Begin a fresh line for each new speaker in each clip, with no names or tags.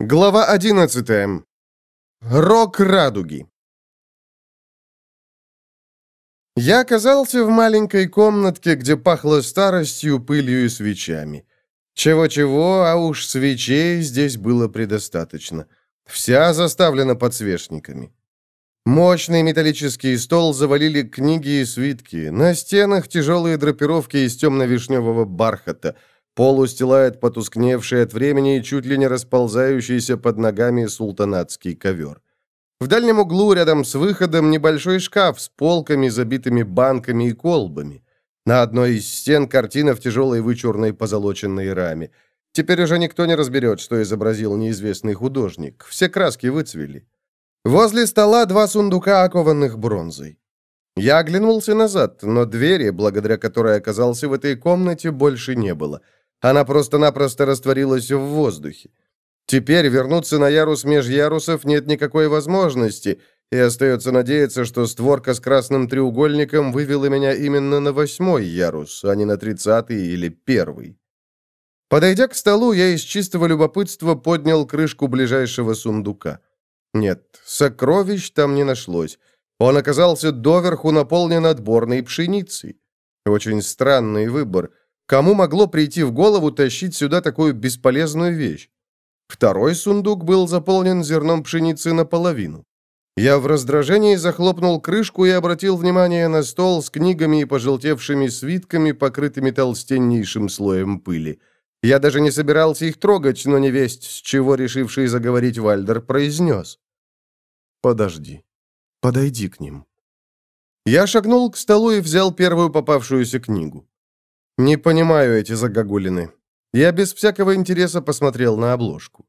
Глава 11. Рок радуги. Я оказался в маленькой комнатке, где пахло старостью, пылью и свечами. Чего-чего, а уж свечей здесь было предостаточно. Вся заставлена подсвечниками. Мощный металлический стол завалили книги и свитки. На стенах тяжелые драпировки из темно-вишневого бархата – Пол устилает потускневший от времени и чуть ли не расползающийся под ногами султанатский ковер. В дальнем углу, рядом с выходом, небольшой шкаф с полками, забитыми банками и колбами. На одной из стен картина в тяжелой вычурной позолоченной раме. Теперь уже никто не разберет, что изобразил неизвестный художник. Все краски выцвели. Возле стола два сундука, окованных бронзой. Я оглянулся назад, но двери, благодаря которой оказался в этой комнате, больше не было — она просто-напросто растворилась в воздухе. Теперь вернуться на ярус меж ярусов нет никакой возможности, и остается надеяться, что створка с красным треугольником вывела меня именно на восьмой ярус, а не на тридцатый или первый. Подойдя к столу, я из чистого любопытства поднял крышку ближайшего сундука. Нет, сокровищ там не нашлось. Он оказался доверху наполнен отборной пшеницей. Очень странный выбор — Кому могло прийти в голову тащить сюда такую бесполезную вещь? Второй сундук был заполнен зерном пшеницы наполовину. Я в раздражении захлопнул крышку и обратил внимание на стол с книгами и пожелтевшими свитками, покрытыми толстеннейшим слоем пыли. Я даже не собирался их трогать, но невесть, с чего решивший заговорить Вальдер, произнес. «Подожди. Подойди к ним». Я шагнул к столу и взял первую попавшуюся книгу. Не понимаю эти загогулины. Я без всякого интереса посмотрел на обложку.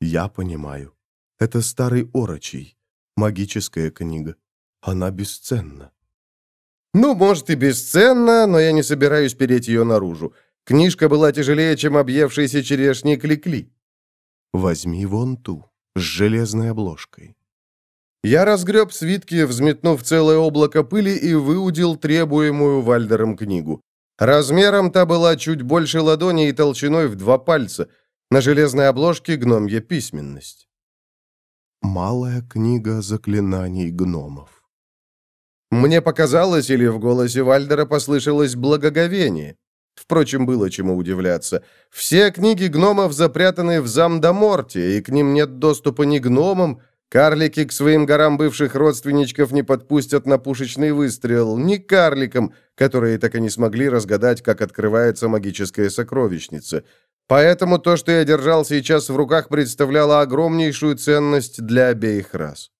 Я понимаю. Это старый орочий. Магическая книга. Она бесценна. Ну, может и бесценна, но я не собираюсь переть ее наружу. Книжка была тяжелее, чем объевшийся черешни кликли. Возьми вон ту, с железной обложкой. Я разгреб свитки, взметнув целое облако пыли и выудил требуемую Вальдером книгу. Размером та была чуть больше ладони и толщиной в два пальца. На железной обложке гномья письменность. «Малая книга заклинаний гномов». Мне показалось, или в голосе Вальдера послышалось благоговение. Впрочем, было чему удивляться. Все книги гномов запрятаны в Замдаморте, и к ним нет доступа ни гномам, Карлики к своим горам бывших родственничков не подпустят на пушечный выстрел, ни карликам, которые так и не смогли разгадать, как открывается магическая сокровищница. Поэтому то, что я держал сейчас в руках, представляло огромнейшую ценность для обеих рас.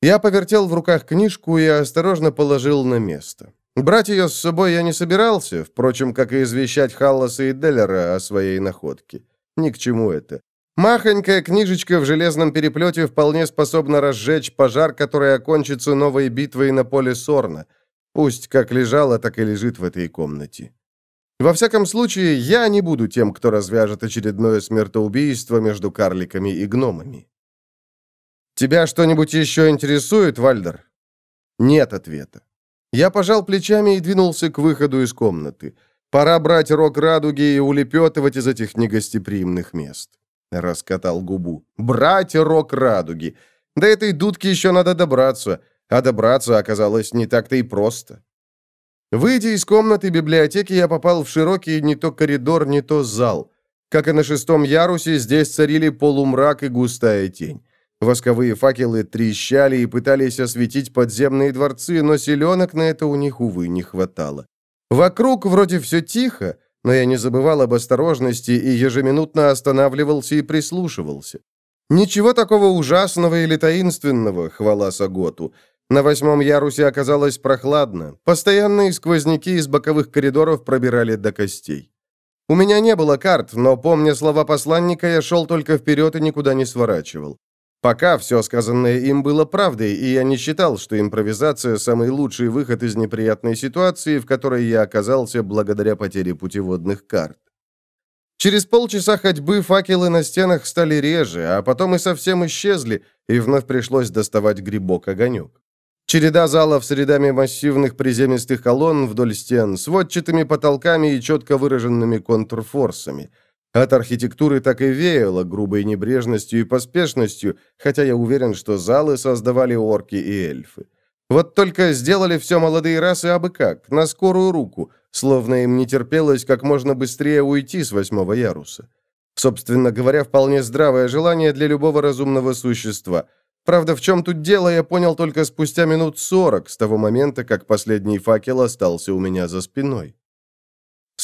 Я повертел в руках книжку и осторожно положил на место. Брать ее с собой я не собирался, впрочем, как и извещать Халласа и Деллера о своей находке. Ни к чему это. Махонькая книжечка в железном переплете вполне способна разжечь пожар, который окончится новой битвой на поле Сорна. Пусть как лежала, так и лежит в этой комнате. Во всяком случае, я не буду тем, кто развяжет очередное смертоубийство между карликами и гномами. «Тебя что-нибудь еще интересует, Вальдер?» Нет ответа. Я пожал плечами и двинулся к выходу из комнаты. Пора брать рог радуги и улепетывать из этих негостеприимных мест. Раскатал губу. «Брать рок радуги! До этой дудки еще надо добраться, а добраться оказалось не так-то и просто». Выйдя из комнаты библиотеки, я попал в широкий не то коридор, не то зал. Как и на шестом ярусе, здесь царили полумрак и густая тень. Восковые факелы трещали и пытались осветить подземные дворцы, но селенок на это у них, увы, не хватало. Вокруг вроде все тихо, но я не забывал об осторожности и ежеминутно останавливался и прислушивался. Ничего такого ужасного или таинственного, хвала Саготу. На восьмом ярусе оказалось прохладно. Постоянные сквозняки из боковых коридоров пробирали до костей. У меня не было карт, но, помня слова посланника, я шел только вперед и никуда не сворачивал. Пока все сказанное им было правдой, и я не считал, что импровизация – самый лучший выход из неприятной ситуации, в которой я оказался благодаря потере путеводных карт. Через полчаса ходьбы факелы на стенах стали реже, а потом и совсем исчезли, и вновь пришлось доставать грибок-огонек. Череда залов с рядами массивных приземистых колонн вдоль стен, сводчатыми потолками и четко выраженными контрфорсами – От архитектуры так и веяло грубой небрежностью и поспешностью, хотя я уверен, что залы создавали орки и эльфы. Вот только сделали все молодые расы абы как, на скорую руку, словно им не терпелось как можно быстрее уйти с восьмого яруса. Собственно говоря, вполне здравое желание для любого разумного существа. Правда, в чем тут дело, я понял только спустя минут сорок, с того момента, как последний факел остался у меня за спиной.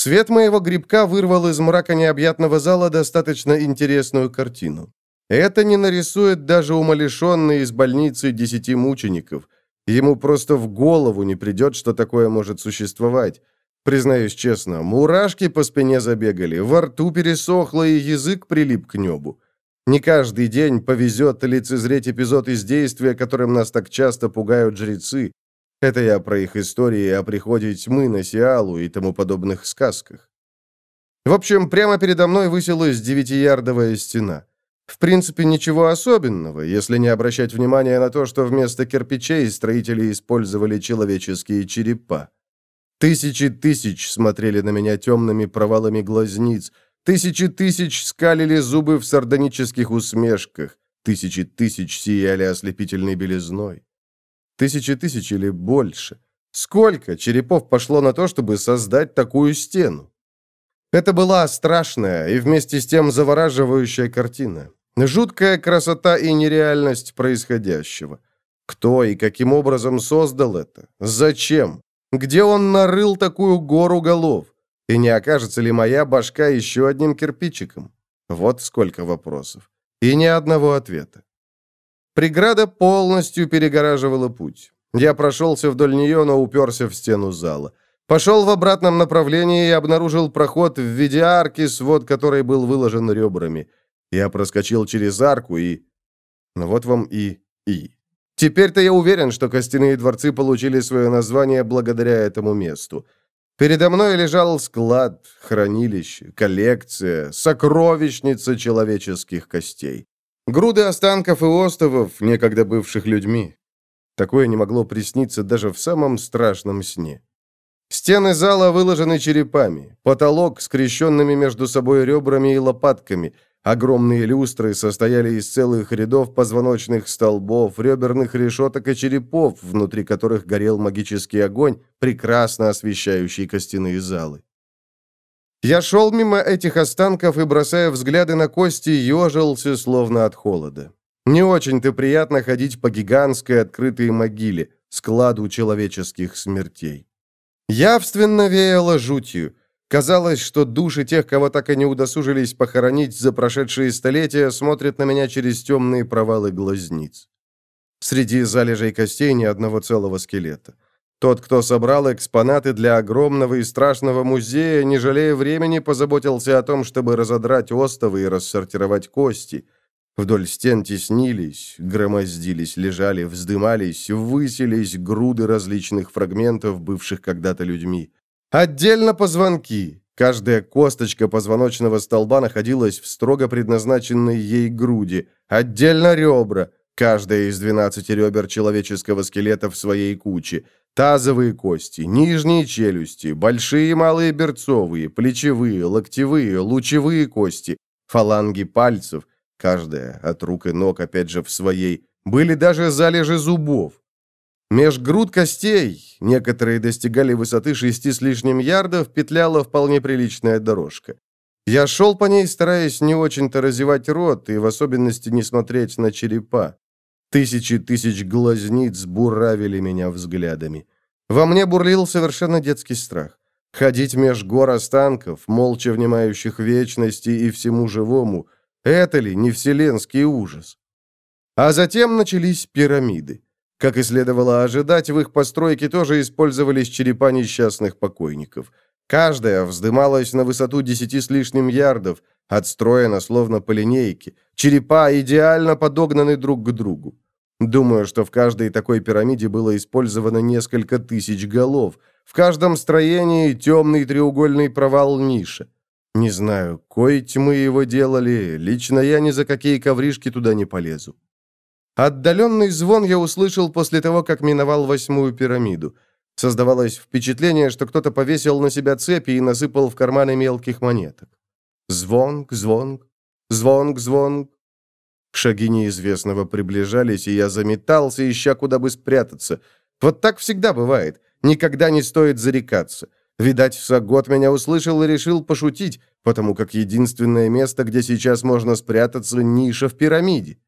Свет моего грибка вырвал из мрака необъятного зала достаточно интересную картину. Это не нарисует даже умалишенный из больницы десяти мучеников. Ему просто в голову не придет, что такое может существовать. Признаюсь честно, мурашки по спине забегали, во рту пересохло и язык прилип к небу. Не каждый день повезет лицезреть эпизод из действия, которым нас так часто пугают жрецы, это я про их истории о приходе тьмы на Сиалу и тому подобных сказках. В общем, прямо передо мной высилась девятиярдовая стена. В принципе, ничего особенного, если не обращать внимания на то, что вместо кирпичей строители использовали человеческие черепа. Тысячи тысяч смотрели на меня темными провалами глазниц, тысячи тысяч скалили зубы в сардонических усмешках, тысячи тысяч сияли ослепительной белизной. Тысячи тысяч или больше. Сколько черепов пошло на то, чтобы создать такую стену? Это была страшная и вместе с тем завораживающая картина. Жуткая красота и нереальность происходящего. Кто и каким образом создал это? Зачем? Где он нарыл такую гору голов? И не окажется ли моя башка еще одним кирпичиком? Вот сколько вопросов. И ни одного ответа. Преграда полностью перегораживала путь. Я прошелся вдоль нее, но уперся в стену зала. Пошел в обратном направлении и обнаружил проход в виде арки, свод которой был выложен ребрами. Я проскочил через арку и... Ну вот вам и... и... Теперь-то я уверен, что костяные дворцы получили свое название благодаря этому месту. Передо мной лежал склад, хранилище, коллекция, сокровищница человеческих костей. Груды останков и остовов, некогда бывших людьми. Такое не могло присниться даже в самом страшном сне. Стены зала выложены черепами, потолок скрещенными между собой ребрами и лопатками, огромные люстры состояли из целых рядов позвоночных столбов, реберных решеток и черепов, внутри которых горел магический огонь, прекрасно освещающий костяные залы. Я шел мимо этих останков и, бросая взгляды на кости, ежился, словно от холода. Не очень-то приятно ходить по гигантской открытой могиле, складу человеческих смертей. Явственно веяло жутью. Казалось, что души тех, кого так и не удосужились похоронить за прошедшие столетия, смотрят на меня через темные провалы глазниц. Среди залежей костей ни одного целого скелета. Тот, кто собрал экспонаты для огромного и страшного музея, не жалея времени, позаботился о том, чтобы разодрать остовы и рассортировать кости. Вдоль стен теснились, громоздились, лежали, вздымались, высились груды различных фрагментов, бывших когда-то людьми. Отдельно позвонки. Каждая косточка позвоночного столба находилась в строго предназначенной ей груди. Отдельно ребра. Каждая из 12 ребер человеческого скелета в своей куче – Тазовые кости, нижние челюсти, большие и малые берцовые, плечевые, локтевые, лучевые кости, фаланги пальцев, каждая от рук и ног опять же в своей, были даже залежи зубов. Меж груд костей, некоторые достигали высоты шести с лишним ярдов, петляла вполне приличная дорожка. Я шел по ней, стараясь не очень-то разевать рот и в особенности не смотреть на черепа. Тысячи тысяч глазниц буравили меня взглядами. Во мне бурлил совершенно детский страх. Ходить меж гор останков, молча внимающих вечности и всему живому, это ли не вселенский ужас? А затем начались пирамиды. Как и следовало ожидать, в их постройке тоже использовались черепа несчастных покойников. Каждая вздымалась на высоту десяти с лишним ярдов, отстроена словно по линейке. Черепа идеально подогнаны друг к другу. Думаю, что в каждой такой пирамиде было использовано несколько тысяч голов. В каждом строении темный треугольный провал ниша. Не знаю, кой тьмы его делали, лично я ни за какие ковришки туда не полезу. Отдаленный звон я услышал после того, как миновал восьмую пирамиду. Создавалось впечатление, что кто-то повесил на себя цепи и насыпал в карманы мелких монеток. Звонк, звонк, звонк, звонк. Шаги неизвестного приближались, и я заметался, ища, куда бы спрятаться. Вот так всегда бывает. Никогда не стоит зарекаться. Видать, Сагот меня услышал и решил пошутить, потому как единственное место, где сейчас можно спрятаться, ниша в пирамиде.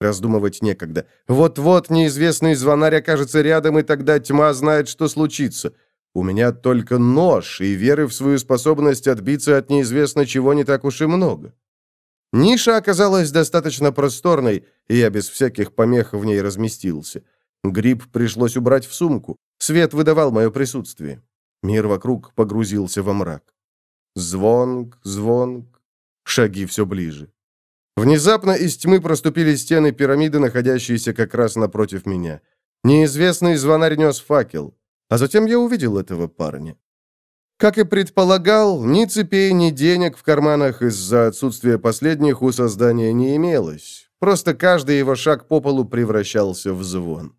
Раздумывать некогда. Вот-вот неизвестный звонарь окажется рядом, и тогда тьма знает, что случится. У меня только нож, и веры в свою способность отбиться от неизвестно чего не так уж и много. Ниша оказалась достаточно просторной, и я без всяких помех в ней разместился. Гриб пришлось убрать в сумку. Свет выдавал мое присутствие. Мир вокруг погрузился во мрак. Звонк, звонк. Шаги все ближе. Внезапно из тьмы проступили стены пирамиды, находящиеся как раз напротив меня. Неизвестный звонарь нес факел. А затем я увидел этого парня. Как и предполагал, ни цепей, ни денег в карманах из-за отсутствия последних у создания не имелось. Просто каждый его шаг по полу превращался в звон.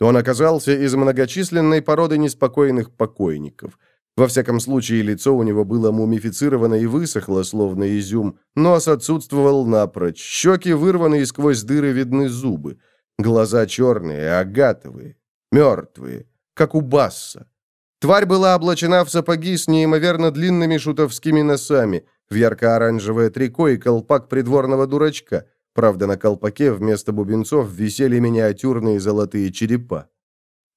Он оказался из многочисленной породы неспокойных покойников. Во всяком случае, лицо у него было мумифицировано и высохло, словно изюм, нос отсутствовал напрочь, щеки вырваны и сквозь дыры видны зубы, глаза черные, агатовые, мертвые, как у Басса. Тварь была облачена в сапоги с неимоверно длинными шутовскими носами, в ярко-оранжевое трико и колпак придворного дурачка. Правда, на колпаке вместо бубенцов висели миниатюрные золотые черепа.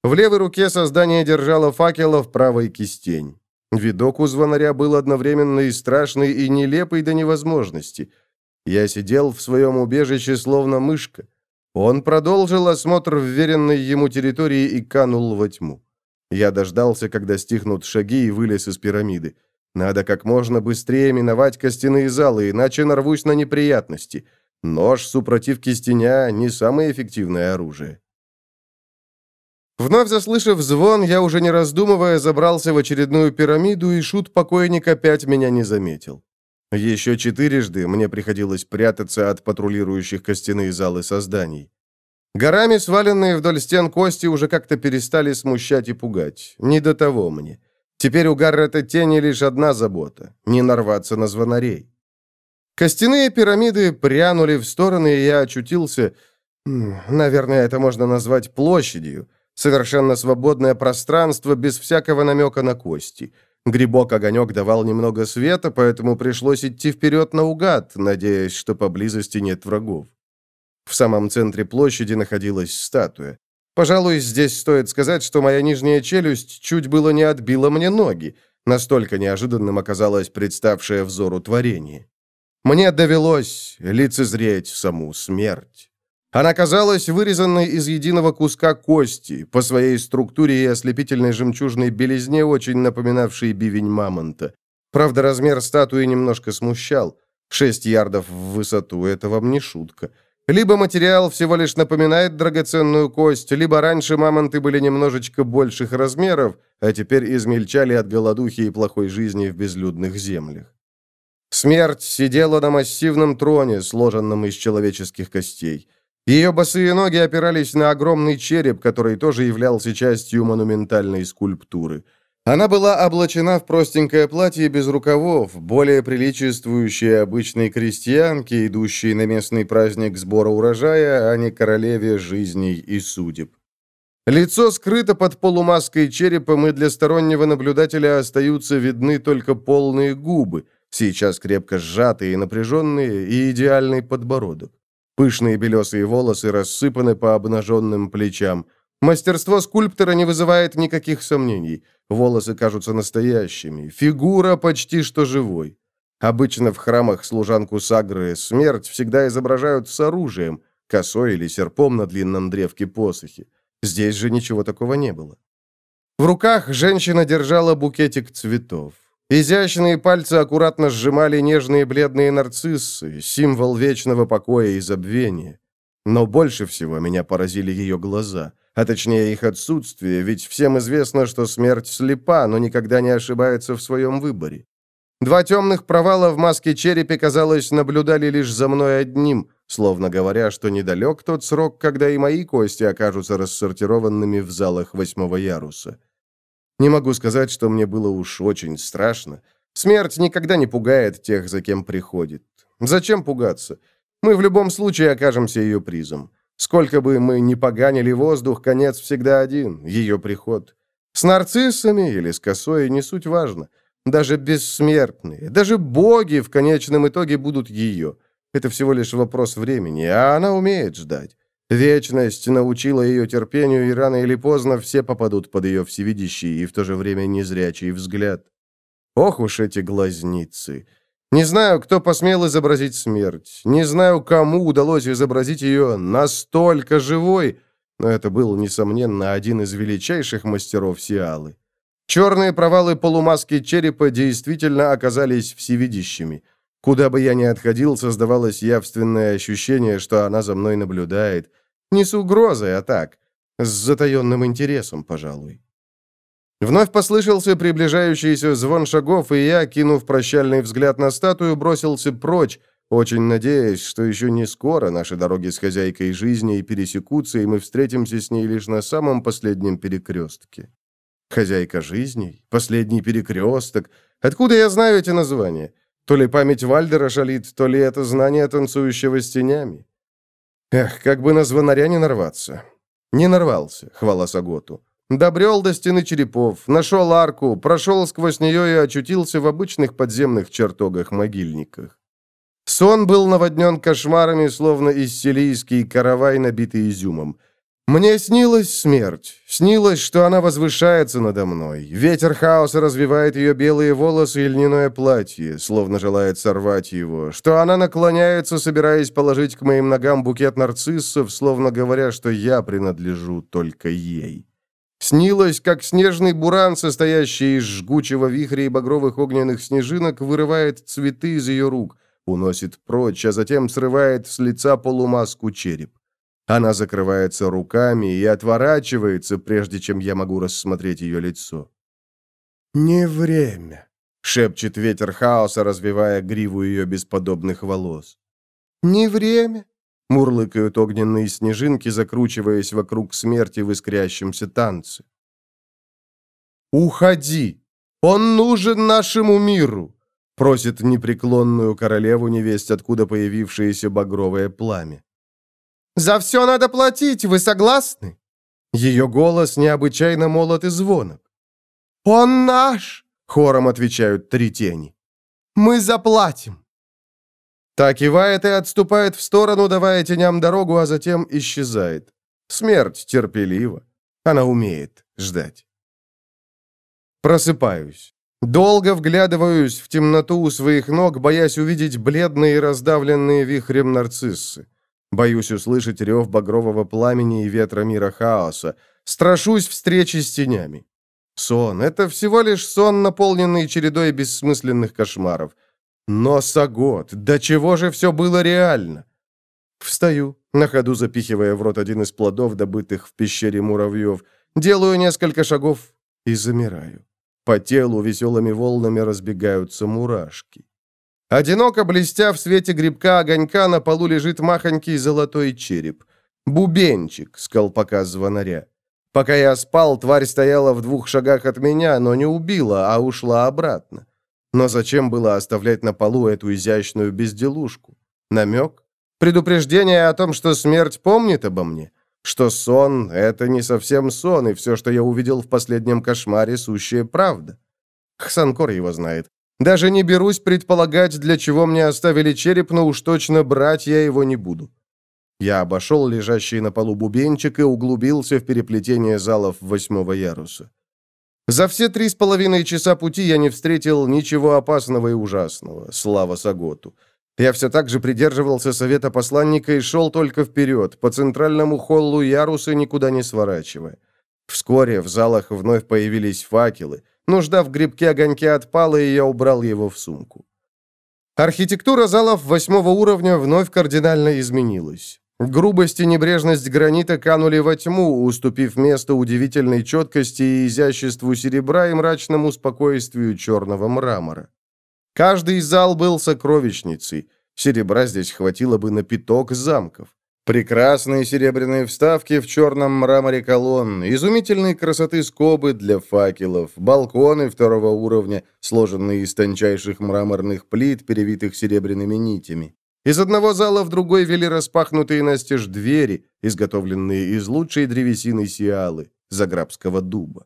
В левой руке создание держало факел, а в правой кистень. Видок у звонаря был одновременно и страшный, и нелепый до невозможности. Я сидел в своем убежище, словно мышка. Он продолжил осмотр вверенной ему территории и канул во тьму. Я дождался, когда стихнут шаги, и вылез из пирамиды. Надо как можно быстрее миновать костяные залы, иначе нарвусь на неприятности. Нож, супротив кистеня, не самое эффективное оружие. Вновь заслышав звон, я уже не раздумывая забрался в очередную пирамиду, и шут-покойник опять меня не заметил. Еще четырежды мне приходилось прятаться от патрулирующих костяные залы созданий. Горами сваленные вдоль стен кости уже как-то перестали смущать и пугать. Не до того мне. Теперь у Гаррета тени лишь одна забота — не нарваться на звонарей. Костяные пирамиды прянули в стороны, и я очутился... Наверное, это можно назвать площадью — Совершенно свободное пространство, без всякого намека на кости. Грибок-огонек давал немного света, поэтому пришлось идти вперед наугад, надеясь, что поблизости нет врагов. В самом центре площади находилась статуя. Пожалуй, здесь стоит сказать, что моя нижняя челюсть чуть было не отбила мне ноги. Настолько неожиданным оказалось представшее взору творение. Мне довелось лицезреть саму смерть. Она казалась вырезанной из единого куска кости, по своей структуре и ослепительной жемчужной белизне, очень напоминавшей бивень мамонта. Правда, размер статуи немножко смущал. Шесть ярдов в высоту — это вам не шутка. Либо материал всего лишь напоминает драгоценную кость, либо раньше мамонты были немножечко больших размеров, а теперь измельчали от голодухи и плохой жизни в безлюдных землях. Смерть сидела на массивном троне, сложенном из человеческих костей. Ее босые ноги опирались на огромный череп, который тоже являлся частью монументальной скульптуры. Она была облачена в простенькое платье без рукавов, более приличествующее обычной крестьянке, идущей на местный праздник сбора урожая, а не королеве жизней и судеб. Лицо скрыто под полумаской черепом, и для стороннего наблюдателя остаются видны только полные губы, сейчас крепко сжатые и напряженные, и идеальный подбородок. Пышные белесые волосы рассыпаны по обнаженным плечам. Мастерство скульптора не вызывает никаких сомнений. Волосы кажутся настоящими. Фигура почти что живой. Обычно в храмах служанку Сагры смерть всегда изображают с оружием, косой или серпом на длинном древке посохи. Здесь же ничего такого не было. В руках женщина держала букетик цветов. Изящные пальцы аккуратно сжимали нежные бледные нарциссы, символ вечного покоя и забвения. Но больше всего меня поразили ее глаза, а точнее их отсутствие, ведь всем известно, что смерть слепа, но никогда не ошибается в своем выборе. Два темных провала в маске черепе, казалось, наблюдали лишь за мной одним, словно говоря, что недалек тот срок, когда и мои кости окажутся рассортированными в залах восьмого яруса. Не могу сказать, что мне было уж очень страшно. Смерть никогда не пугает тех, за кем приходит. Зачем пугаться? Мы в любом случае окажемся ее призом. Сколько бы мы ни поганили воздух, конец всегда один — ее приход. С нарциссами или с косой не суть важно. Даже бессмертные, даже боги в конечном итоге будут ее. Это всего лишь вопрос времени, а она умеет ждать. Вечность научила ее терпению, и рано или поздно все попадут под ее всевидящий и в то же время незрячий взгляд. Ох уж эти глазницы! Не знаю, кто посмел изобразить смерть. Не знаю, кому удалось изобразить ее настолько живой, но это был, несомненно, один из величайших мастеров Сиалы. Черные провалы полумаски черепа действительно оказались всевидящими. Куда бы я ни отходил, создавалось явственное ощущение, что она за мной наблюдает. Не с угрозой, а так, с затаенным интересом, пожалуй. Вновь послышался приближающийся звон шагов, и я, кинув прощальный взгляд на статую, бросился прочь, очень надеясь, что еще не скоро наши дороги с хозяйкой жизни и пересекутся, и мы встретимся с ней лишь на самом последнем перекрестке. Хозяйка жизней? Последний перекресток? Откуда я знаю эти названия? То ли память Вальдера шалит, то ли это знание танцующего с тенями. Эх, как бы на звонаря не нарваться. Не нарвался, хвала Саготу. Добрел до стены черепов, нашел арку, прошел сквозь нее и очутился в обычных подземных чертогах-могильниках. Сон был наводнен кошмарами, словно иссилийский каравай, набитый изюмом. Мне снилась смерть. Снилось, что она возвышается надо мной. Ветер хаоса развивает ее белые волосы и льняное платье, словно желает сорвать его. Что она наклоняется, собираясь положить к моим ногам букет нарциссов, словно говоря, что я принадлежу только ей. Снилось, как снежный буран, состоящий из жгучего вихря и багровых огненных снежинок, вырывает цветы из ее рук, уносит прочь, а затем срывает с лица полумаску череп. Она закрывается руками и отворачивается, прежде чем я могу рассмотреть ее лицо. «Не время», — шепчет ветер хаоса, развивая гриву ее бесподобных волос. «Не время», Мурлыкают огненные снежинки, закручиваясь вокруг смерти в искрящемся танце. «Уходи! Он нужен нашему миру!» просит непреклонную королеву невесть, откуда появившееся багровое пламя. «За все надо платить, вы согласны?» Ее голос необычайно молод и звонок. «Он наш!» — хором отвечают три тени. «Мы заплатим!» Та кивает и отступает в сторону, давая теням дорогу, а затем исчезает. Смерть терпелива. Она умеет ждать. Просыпаюсь. Долго вглядываюсь в темноту у своих ног, боясь увидеть бледные и раздавленные вихрем нарциссы. Боюсь услышать рев багрового пламени и ветра мира хаоса. Страшусь встречи с тенями. Сон — это всего лишь сон, наполненный чередой бессмысленных кошмаров. Но, Сагот, до чего же все было реально? Встаю, на ходу запихивая в рот один из плодов, добытых в пещере муравьев, делаю несколько шагов и замираю. По телу веселыми волнами разбегаются мурашки. Одиноко блестя в свете грибка огонька, на полу лежит махонький золотой череп. Бубенчик с колпака звонаря. Пока я спал, тварь стояла в двух шагах от меня, но не убила, а ушла обратно. Но зачем было оставлять на полу эту изящную безделушку? Намек? Предупреждение о том, что смерть помнит обо мне? Что сон — это не совсем сон, и все, что я увидел в последнем кошмаре, сущая правда? Хсанкор его знает. Даже не берусь предполагать, для чего мне оставили череп, но уж точно брать я его не буду. Я обошел лежащий на полу бубенчик и углубился в переплетение залов восьмого яруса. За все три с половиной часа пути я не встретил ничего опасного и ужасного, слава Саготу. Я все так же придерживался совета посланника и шел только вперед, по центральному холлу яруса никуда не сворачивая. Вскоре в залах вновь появились факелы. Нужда в грибке огоньки отпала, и я убрал его в сумку. Архитектура залов восьмого уровня вновь кардинально изменилась. Грубость и небрежность гранита канули во тьму, уступив место удивительной четкости и изяществу серебра и мрачному спокойствию черного мрамора. Каждый зал был сокровищницей. Серебра здесь хватило бы на пяток замков. Прекрасные серебряные вставки в черном мраморе колонн, изумительной красоты скобы для факелов, балконы второго уровня, сложенные из тончайших мраморных плит, перевитых серебряными нитями. Из одного зала в другой вели распахнутые настежь двери, изготовленные из лучшей древесины сиалы, заграбского дуба.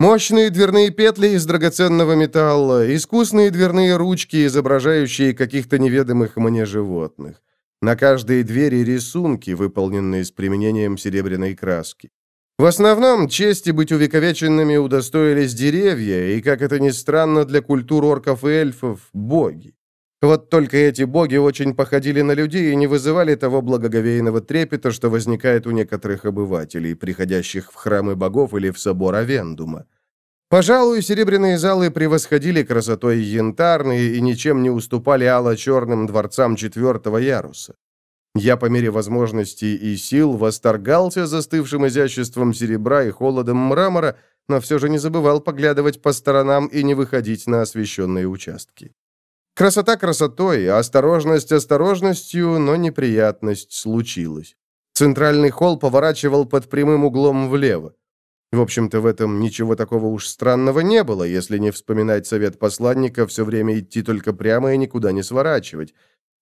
Мощные дверные петли из драгоценного металла, искусные дверные ручки, изображающие каких-то неведомых мне животных. На каждой двери рисунки, выполненные с применением серебряной краски. В основном чести быть увековеченными удостоились деревья, и, как это ни странно для культур орков и эльфов, боги. Вот только эти боги очень походили на людей и не вызывали того благоговейного трепета, что возникает у некоторых обывателей, приходящих в храмы богов или в собор Авендума. Пожалуй, серебряные залы превосходили красотой янтарные и ничем не уступали ало-черным дворцам четвертого яруса. Я по мере возможностей и сил восторгался застывшим изяществом серебра и холодом мрамора, но все же не забывал поглядывать по сторонам и не выходить на освещенные участки. Красота красотой, осторожность осторожностью, но неприятность случилась. Центральный холл поворачивал под прямым углом влево. В общем-то, в этом ничего такого уж странного не было, если не вспоминать совет посланника все время идти только прямо и никуда не сворачивать.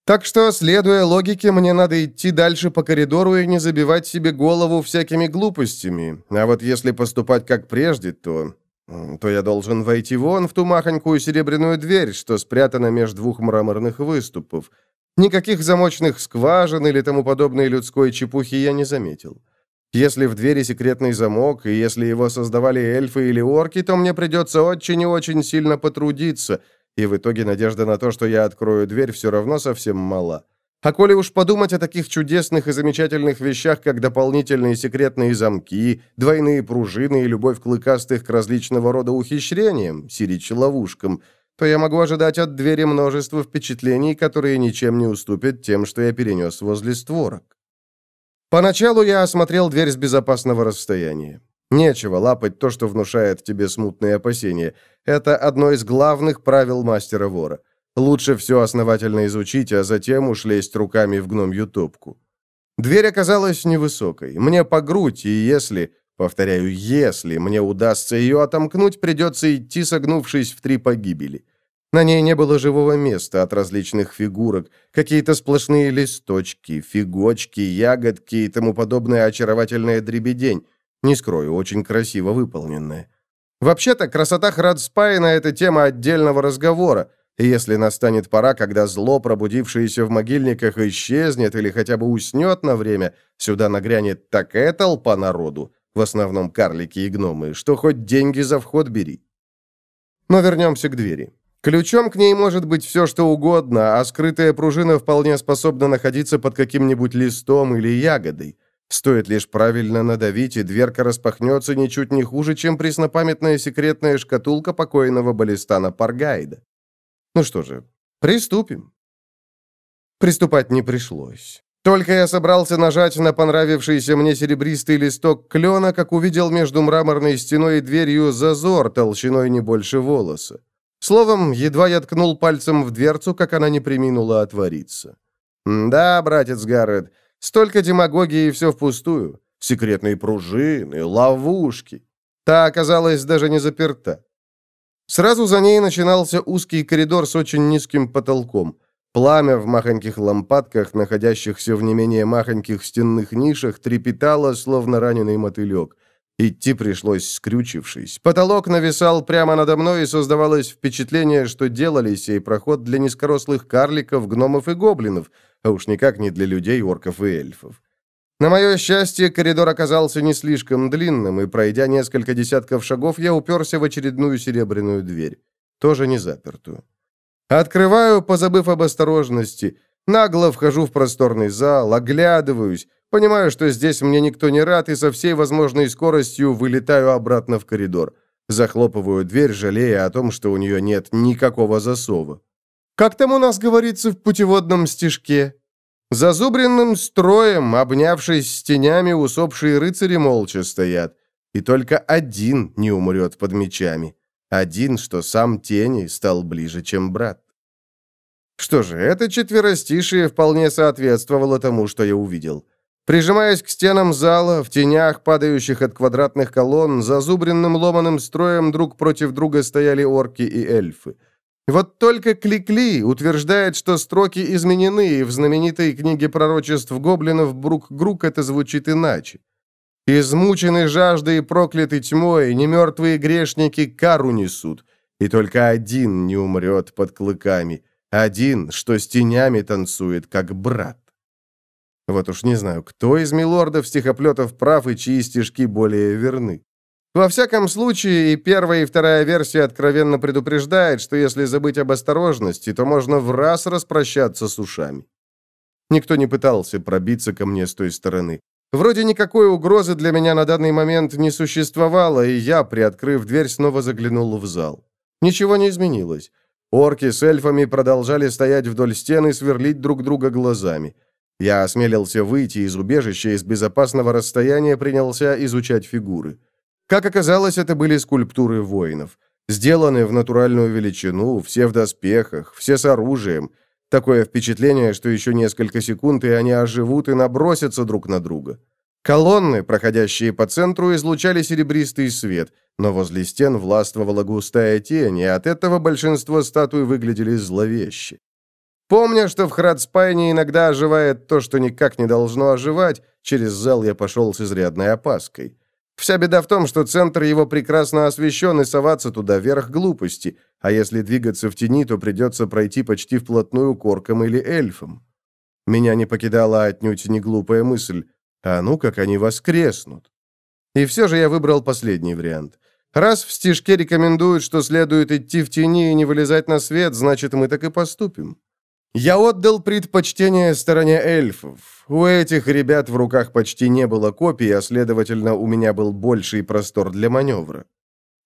Так что, следуя логике, мне надо идти дальше по коридору и не забивать себе голову всякими глупостями. А вот если поступать как прежде, то... то я должен войти вон в ту махонькую серебряную дверь, что спрятана между двух мраморных выступов. Никаких замочных скважин или тому подобной людской чепухи я не заметил. Если в двери секретный замок, и если его создавали эльфы или орки, то мне придется очень и очень сильно потрудиться, и в итоге надежда на то, что я открою дверь, все равно совсем мала. А коли уж подумать о таких чудесных и замечательных вещах, как дополнительные секретные замки, двойные пружины и любовь клыкастых к различного рода ухищрениям, сирич-ловушкам, то я могу ожидать от двери множество впечатлений, которые ничем не уступят тем, что я перенес возле створок. Поначалу я осмотрел дверь с безопасного расстояния. Нечего лапать то, что внушает тебе смутные опасения. Это одно из главных правил мастера-вора. Лучше все основательно изучить, а затем уж лезть руками в гномью топку. Дверь оказалась невысокой, мне по грудь, и если, повторяю, если мне удастся ее отомкнуть, придется идти, согнувшись в три погибели. На ней не было живого места от различных фигурок, какие-то сплошные листочки, фигочки, ягодки и тому подобное очаровательное дребедень. Не скрою, очень красиво выполненное. Вообще-то, красота Храдспайна — это тема отдельного разговора, если настанет пора, когда зло, пробудившееся в могильниках, исчезнет или хотя бы уснет на время, сюда нагрянет такая толпа народу, в основном карлики и гномы, что хоть деньги за вход бери. Но вернемся к двери. Ключом к ней может быть все, что угодно, а скрытая пружина вполне способна находиться под каким-нибудь листом или ягодой. Стоит лишь правильно надавить, и дверка распахнется ничуть не хуже, чем преснопамятная секретная шкатулка покойного Балистана Паргайда. Ну что же, приступим. Приступать не пришлось. Только я собрался нажать на понравившийся мне серебристый листок клена, как увидел между мраморной стеной и дверью зазор толщиной не больше волоса. Словом, едва я ткнул пальцем в дверцу, как она не приминула отвориться. «Да, братец Гаррет, столько демагогии и все впустую. Секретные пружины, ловушки. Та оказалась даже не заперта. Сразу за ней начинался узкий коридор с очень низким потолком. Пламя в махоньких лампадках, находящихся в не менее махоньких стенных нишах, трепетало, словно раненый мотылек. Идти пришлось скрючившись. Потолок нависал прямо надо мной, и создавалось впечатление, что делали сей проход для низкорослых карликов, гномов и гоблинов, а уж никак не для людей, орков и эльфов. На мое счастье, коридор оказался не слишком длинным, и, пройдя несколько десятков шагов, я уперся в очередную серебряную дверь, тоже не запертую. Открываю, позабыв об осторожности, нагло вхожу в просторный зал, оглядываюсь, Понимаю, что здесь мне никто не рад, и со всей возможной скоростью вылетаю обратно в коридор. Захлопываю дверь, жалея о том, что у нее нет никакого засова. Как там у нас говорится в путеводном стишке? Зазубренным строем, обнявшись с тенями, усопшие рыцари молча стоят. И только один не умрет под мечами. Один, что сам тени стал ближе, чем брат. Что же, это четверостишие вполне соответствовало тому, что я увидел. Прижимаясь к стенам зала, в тенях, падающих от квадратных колонн, зазубренным ломаным строем друг против друга стояли орки и эльфы. Вот только Кликли утверждает, что строки изменены, и в знаменитой книге пророчеств гоблинов Брук-Грук это звучит иначе. Измучены жаждой и прокляты тьмой, немертвые грешники кару несут, и только один не умрет под клыками, один, что с тенями танцует, как брат. Вот уж не знаю, кто из милордов-стихоплетов прав и чьи стишки более верны. Во всяком случае, и первая, и вторая версия откровенно предупреждает, что если забыть об осторожности, то можно в раз распрощаться с ушами. Никто не пытался пробиться ко мне с той стороны. Вроде никакой угрозы для меня на данный момент не существовало, и я, приоткрыв дверь, снова заглянул в зал. Ничего не изменилось. Орки с эльфами продолжали стоять вдоль стены и сверлить друг друга глазами. Я осмелился выйти из убежища и с безопасного расстояния принялся изучать фигуры. Как оказалось, это были скульптуры воинов. Сделаны в натуральную величину, все в доспехах, все с оружием – Такое впечатление, что еще несколько секунд, и они оживут и набросятся друг на друга. Колонны, проходящие по центру, излучали серебристый свет, но возле стен властвовала густая тень, и от этого большинство статуй выглядели зловеще. Помня, что в Храдспайне иногда оживает то, что никак не должно оживать, через зал я пошел с изрядной опаской. Вся беда в том, что центр его прекрасно освещен, и соваться туда верх глупости, а если двигаться в тени, то придется пройти почти вплотную к оркам или эльфам. Меня не покидала отнюдь не глупая мысль, а ну как они воскреснут. И все же я выбрал последний вариант. Раз в стишке рекомендуют, что следует идти в тени и не вылезать на свет, значит, мы так и поступим. Я отдал предпочтение стороне эльфов. У этих ребят в руках почти не было копий, а, следовательно, у меня был больший простор для маневра.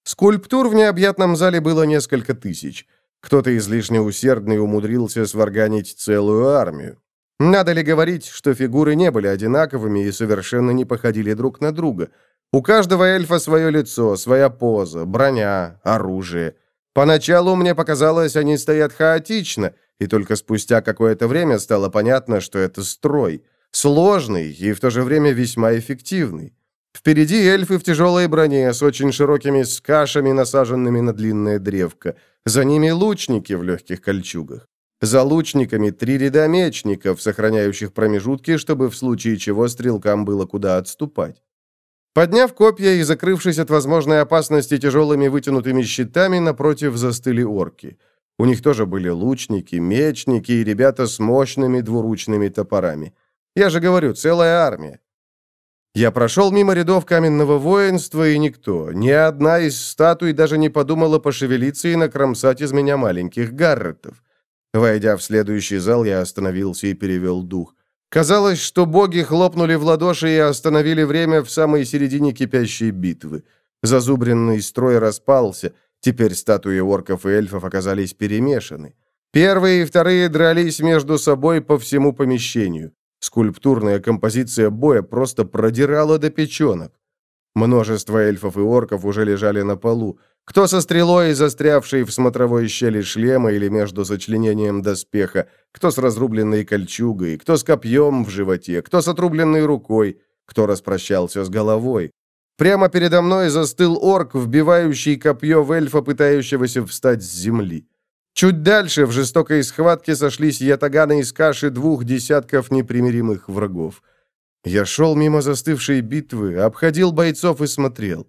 Скульптур в необъятном зале было несколько тысяч. Кто-то излишне усердный умудрился сварганить целую армию. Надо ли говорить, что фигуры не были одинаковыми и совершенно не походили друг на друга? У каждого эльфа свое лицо, своя поза, броня, оружие. Поначалу мне показалось, они стоят хаотично — и только спустя какое-то время стало понятно, что это строй. Сложный и в то же время весьма эффективный. Впереди эльфы в тяжелой броне с очень широкими скашами, насаженными на длинное древко. За ними лучники в легких кольчугах. За лучниками три ряда мечников, сохраняющих промежутки, чтобы в случае чего стрелкам было куда отступать. Подняв копья и закрывшись от возможной опасности тяжелыми вытянутыми щитами, напротив застыли орки – у них тоже были лучники, мечники и ребята с мощными двуручными топорами. Я же говорю, целая армия. Я прошел мимо рядов каменного воинства, и никто, ни одна из статуй даже не подумала пошевелиться и накромсать из меня маленьких гарретов. Войдя в следующий зал, я остановился и перевел дух. Казалось, что боги хлопнули в ладоши и остановили время в самой середине кипящей битвы. Зазубренный строй распался, Теперь статуи орков и эльфов оказались перемешаны. Первые и вторые дрались между собой по всему помещению. Скульптурная композиция боя просто продирала до печенок. Множество эльфов и орков уже лежали на полу. Кто со стрелой, застрявшей в смотровой щели шлема или между сочленением доспеха, кто с разрубленной кольчугой, кто с копьем в животе, кто с отрубленной рукой, кто распрощался с головой. Прямо передо мной застыл орк, вбивающий копье в эльфа, пытающегося встать с земли. Чуть дальше в жестокой схватке сошлись ятаганы из каши двух десятков непримиримых врагов. Я шел мимо застывшей битвы, обходил бойцов и смотрел.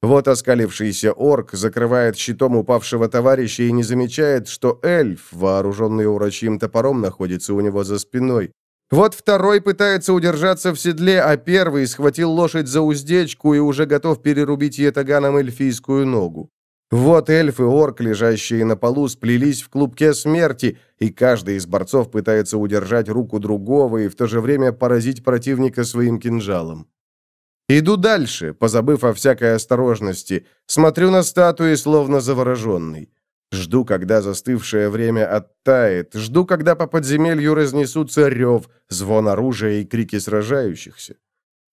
Вот оскалившийся орк закрывает щитом упавшего товарища и не замечает, что эльф, вооруженный урочьим топором, находится у него за спиной. Вот второй пытается удержаться в седле, а первый схватил лошадь за уздечку и уже готов перерубить етаганом эльфийскую ногу. Вот эльф и орк, лежащие на полу, сплелись в клубке смерти, и каждый из борцов пытается удержать руку другого и в то же время поразить противника своим кинжалом. Иду дальше, позабыв о всякой осторожности, смотрю на статуи, словно завороженный. Жду, когда застывшее время оттает. Жду, когда по подземелью разнесутся рев, звон оружия и крики сражающихся.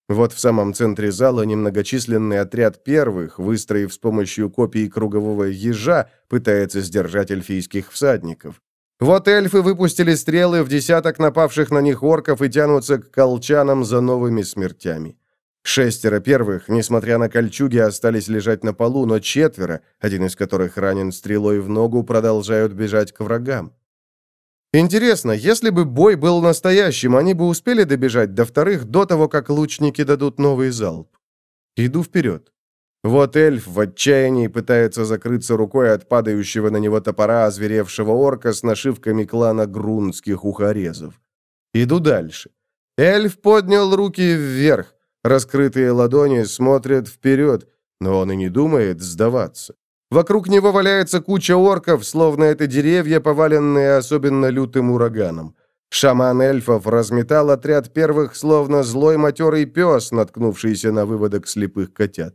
Вот в самом центре зала немногочисленный отряд первых, выстроив с помощью копий кругового ежа, пытается сдержать эльфийских всадников. Вот эльфы выпустили стрелы в десяток напавших на них орков и тянутся к колчанам за новыми смертями. Шестеро первых, несмотря на кольчуги, остались лежать на полу, но четверо, один из которых ранен стрелой в ногу, продолжают бежать к врагам. Интересно, если бы бой был настоящим, они бы успели добежать до вторых до того, как лучники дадут новый залп. Иду вперед. Вот эльф в отчаянии пытается закрыться рукой от падающего на него топора озверевшего орка с нашивками клана грунских ухорезов. Иду дальше. Эльф поднял руки вверх. Раскрытые ладони смотрят вперед, но он и не думает сдаваться. Вокруг него валяется куча орков, словно это деревья, поваленные особенно лютым ураганом. Шаман эльфов разметал отряд первых, словно злой матерый пес, наткнувшийся на выводок слепых котят.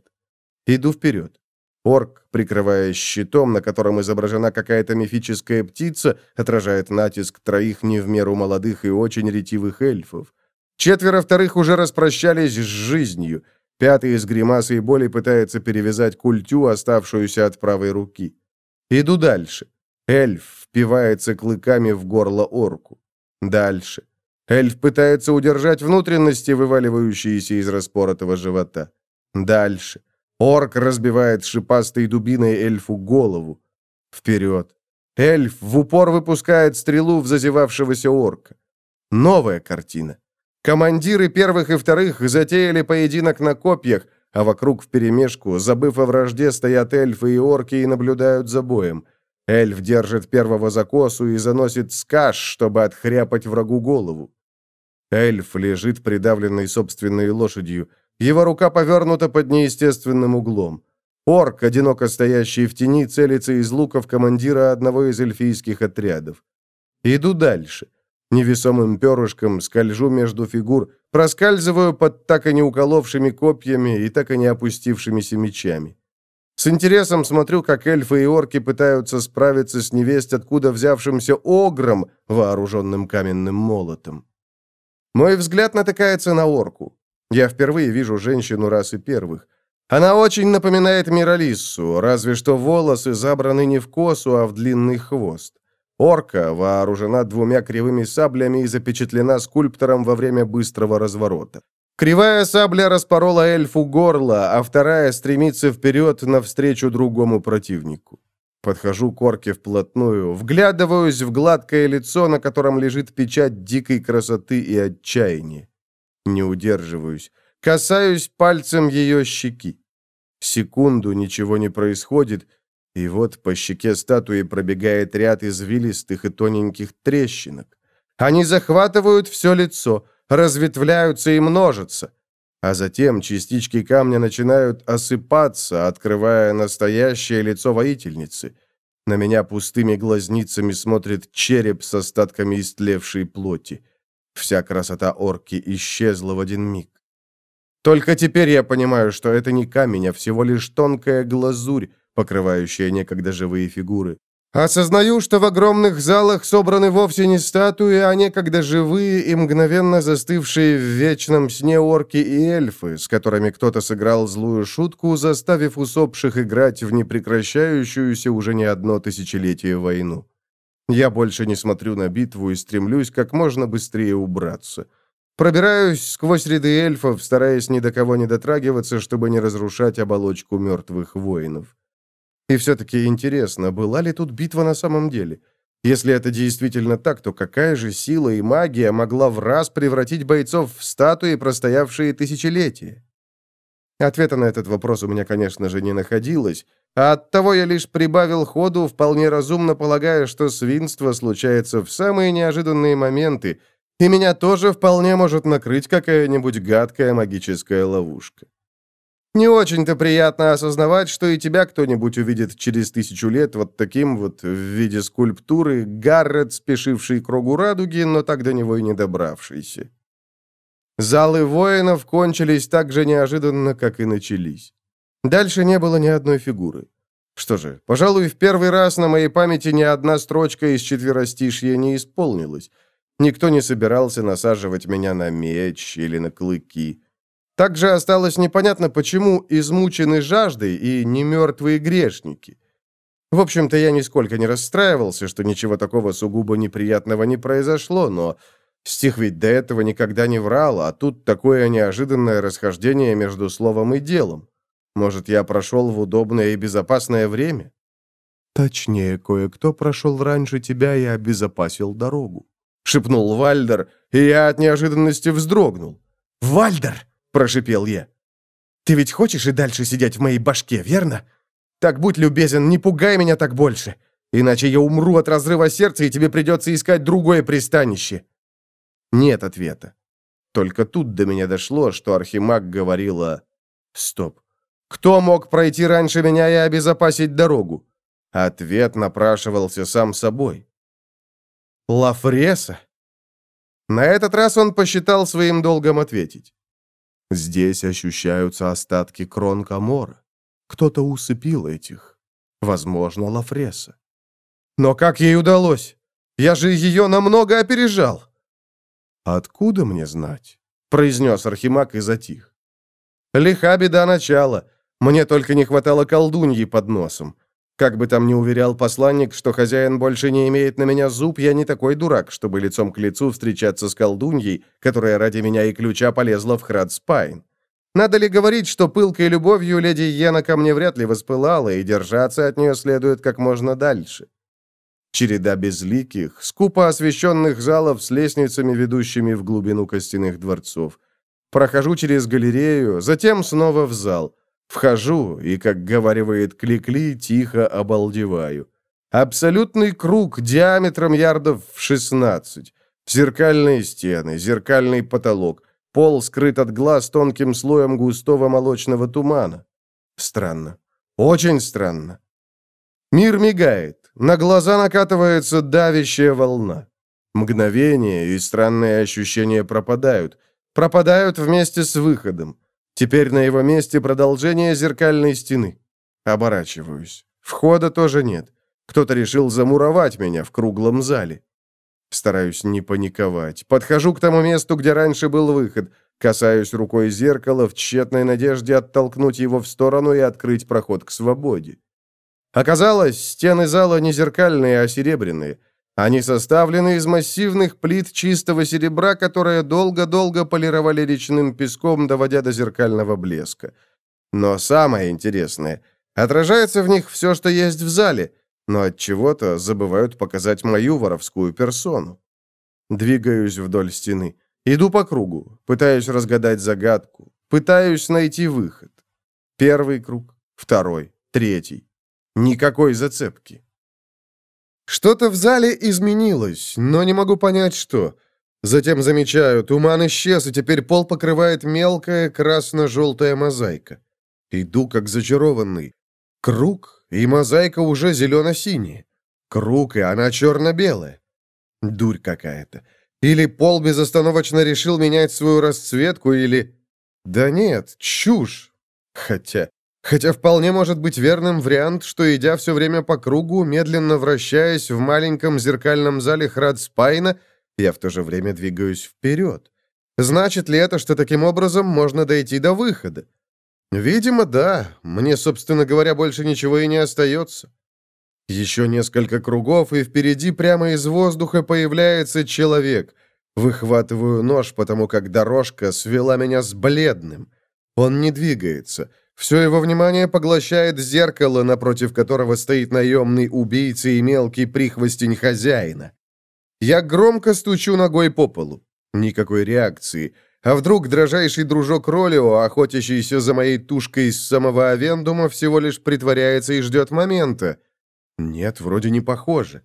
Иду вперед. Орк, прикрываясь щитом, на котором изображена какая-то мифическая птица, отражает натиск троих не в меру молодых и очень ретивых эльфов. Четверо вторых уже распрощались с жизнью. Пятый с гримасой боли пытается перевязать культю, оставшуюся от правой руки. Иду дальше. Эльф впивается клыками в горло орку. Дальше. Эльф пытается удержать внутренности, вываливающиеся из распоротого живота. Дальше. Орк разбивает шипастой дубиной эльфу голову. Вперед. Эльф в упор выпускает стрелу в зазевавшегося орка. Новая картина. Командиры первых и вторых затеяли поединок на копьях, а вокруг вперемешку, забыв о вражде, стоят эльфы и орки и наблюдают за боем. Эльф держит первого за косу и заносит скаш, чтобы отхряпать врагу голову. Эльф лежит придавленный собственной лошадью. Его рука повернута под неестественным углом. Орк, одиноко стоящий в тени, целится из луков командира одного из эльфийских отрядов. Иду дальше. Невесомым перышком скольжу между фигур, проскальзываю под так и не уколовшими копьями и так и не опустившимися мечами. С интересом смотрю, как эльфы и орки пытаются справиться с невесть откуда взявшимся огром, вооруженным каменным молотом. Мой взгляд натыкается на орку. Я впервые вижу женщину расы первых. Она очень напоминает Миралиссу, разве что волосы забраны не в косу, а в длинный хвост. Орка вооружена двумя кривыми саблями и запечатлена скульптором во время быстрого разворота. Кривая сабля распорола эльфу горло, а вторая стремится вперед навстречу другому противнику. Подхожу к орке вплотную, вглядываюсь в гладкое лицо, на котором лежит печать дикой красоты и отчаяния. Не удерживаюсь. Касаюсь пальцем ее щеки. Секунду ничего не происходит, и вот по щеке статуи пробегает ряд извилистых и тоненьких трещинок. Они захватывают все лицо, разветвляются и множатся. А затем частички камня начинают осыпаться, открывая настоящее лицо воительницы. На меня пустыми глазницами смотрит череп с остатками истлевшей плоти. Вся красота орки исчезла в один миг. Только теперь я понимаю, что это не камень, а всего лишь тонкая глазурь, покрывающая некогда живые фигуры. Осознаю, что в огромных залах собраны вовсе не статуи, а некогда живые и мгновенно застывшие в вечном сне орки и эльфы, с которыми кто-то сыграл злую шутку, заставив усопших играть в непрекращающуюся уже не одно тысячелетие войну. Я больше не смотрю на битву и стремлюсь как можно быстрее убраться. Пробираюсь сквозь ряды эльфов, стараясь ни до кого не дотрагиваться, чтобы не разрушать оболочку мертвых воинов. И все-таки интересно, была ли тут битва на самом деле? Если это действительно так, то какая же сила и магия могла в раз превратить бойцов в статуи, простоявшие тысячелетия? Ответа на этот вопрос у меня, конечно же, не находилось, а оттого я лишь прибавил ходу, вполне разумно полагая, что свинство случается в самые неожиданные моменты, и меня тоже вполне может накрыть какая-нибудь гадкая магическая ловушка. Не очень-то приятно осознавать, что и тебя кто-нибудь увидит через тысячу лет вот таким вот в виде скульптуры Гаррет, спешивший к кругу радуги, но так до него и не добравшийся. Залы воинов кончились так же неожиданно, как и начались. Дальше не было ни одной фигуры. Что же, пожалуй, в первый раз на моей памяти ни одна строчка из четверостишья не исполнилась. Никто не собирался насаживать меня на меч или на клыки. Также осталось непонятно, почему измучены жаждой и не мертвые грешники. В общем-то, я нисколько не расстраивался, что ничего такого сугубо неприятного не произошло, но стих ведь до этого никогда не врал, а тут такое неожиданное расхождение между словом и делом. Может, я прошел в удобное и безопасное время? Точнее, кое-кто прошел раньше тебя и обезопасил дорогу. Шепнул Вальдер, и я от неожиданности вздрогнул. «Вальдер!» – прошипел я. «Ты ведь хочешь и дальше сидеть в моей башке, верно? Так будь любезен, не пугай меня так больше, иначе я умру от разрыва сердца, и тебе придется искать другое пристанище». Нет ответа. Только тут до меня дошло, что Архимаг говорила... Стоп. Кто мог пройти раньше меня и обезопасить дорогу? Ответ напрашивался сам собой. Лафреса? На этот раз он посчитал своим долгом ответить. Здесь ощущаются остатки крон Камора. Кто-то усыпил этих. Возможно, Лафреса. Но как ей удалось? Я же ее намного опережал. Откуда мне знать? произнес Архимаг и затих. Лиха беда начала. Мне только не хватало колдуньи под носом. Как бы там ни уверял посланник, что хозяин больше не имеет на меня зуб, я не такой дурак, чтобы лицом к лицу встречаться с колдуньей, которая ради меня и ключа полезла в Храдспайн. Надо ли говорить, что пылкой любовью леди Йена ко мне вряд ли воспылала, и держаться от нее следует как можно дальше? Череда безликих, скупо освещенных залов с лестницами, ведущими в глубину костяных дворцов. Прохожу через галерею, затем снова в зал — Вхожу и, как говаривает Кликли, тихо обалдеваю. Абсолютный круг диаметром ярдов в 16. Зеркальные стены, зеркальный потолок. Пол скрыт от глаз тонким слоем густого молочного тумана. Странно. Очень странно. Мир мигает. На глаза накатывается давящая волна. Мгновение и странные ощущения пропадают. Пропадают вместе с выходом. Теперь на его месте продолжение зеркальной стены. Оборачиваюсь. Входа тоже нет. Кто-то решил замуровать меня в круглом зале. Стараюсь не паниковать. Подхожу к тому месту, где раньше был выход. Касаюсь рукой зеркала в тщетной надежде оттолкнуть его в сторону и открыть проход к свободе. Оказалось, стены зала не зеркальные, а серебряные. Они составлены из массивных плит чистого серебра, которые долго-долго полировали речным песком, доводя до зеркального блеска. Но самое интересное, отражается в них все, что есть в зале, но от чего-то забывают показать мою воровскую персону. Двигаюсь вдоль стены, иду по кругу, пытаюсь разгадать загадку, пытаюсь найти выход. Первый круг, второй, третий. Никакой зацепки. Что-то в зале изменилось, но не могу понять, что. Затем замечаю, туман исчез, и теперь пол покрывает мелкая красно-желтая мозаика. Иду как зачарованный. Круг, и мозаика уже зелено-синяя. Круг, и она черно-белая. Дурь какая-то. Или пол безостановочно решил менять свою расцветку, или... Да нет, чушь. Хотя, Хотя вполне может быть верным вариант, что, идя все время по кругу, медленно вращаясь в маленьком зеркальном зале Храдспайна, я в то же время двигаюсь вперед. Значит ли это, что таким образом можно дойти до выхода? Видимо, да. Мне, собственно говоря, больше ничего и не остается. Еще несколько кругов, и впереди прямо из воздуха появляется человек. Выхватываю нож, потому как дорожка свела меня с бледным. Он не двигается. Все его внимание поглощает зеркало, напротив которого стоит наемный убийца и мелкий прихвостень хозяина. Я громко стучу ногой по полу. Никакой реакции. А вдруг дрожайший дружок Ролио, охотящийся за моей тушкой из самого Авендума, всего лишь притворяется и ждет момента? Нет, вроде не похоже.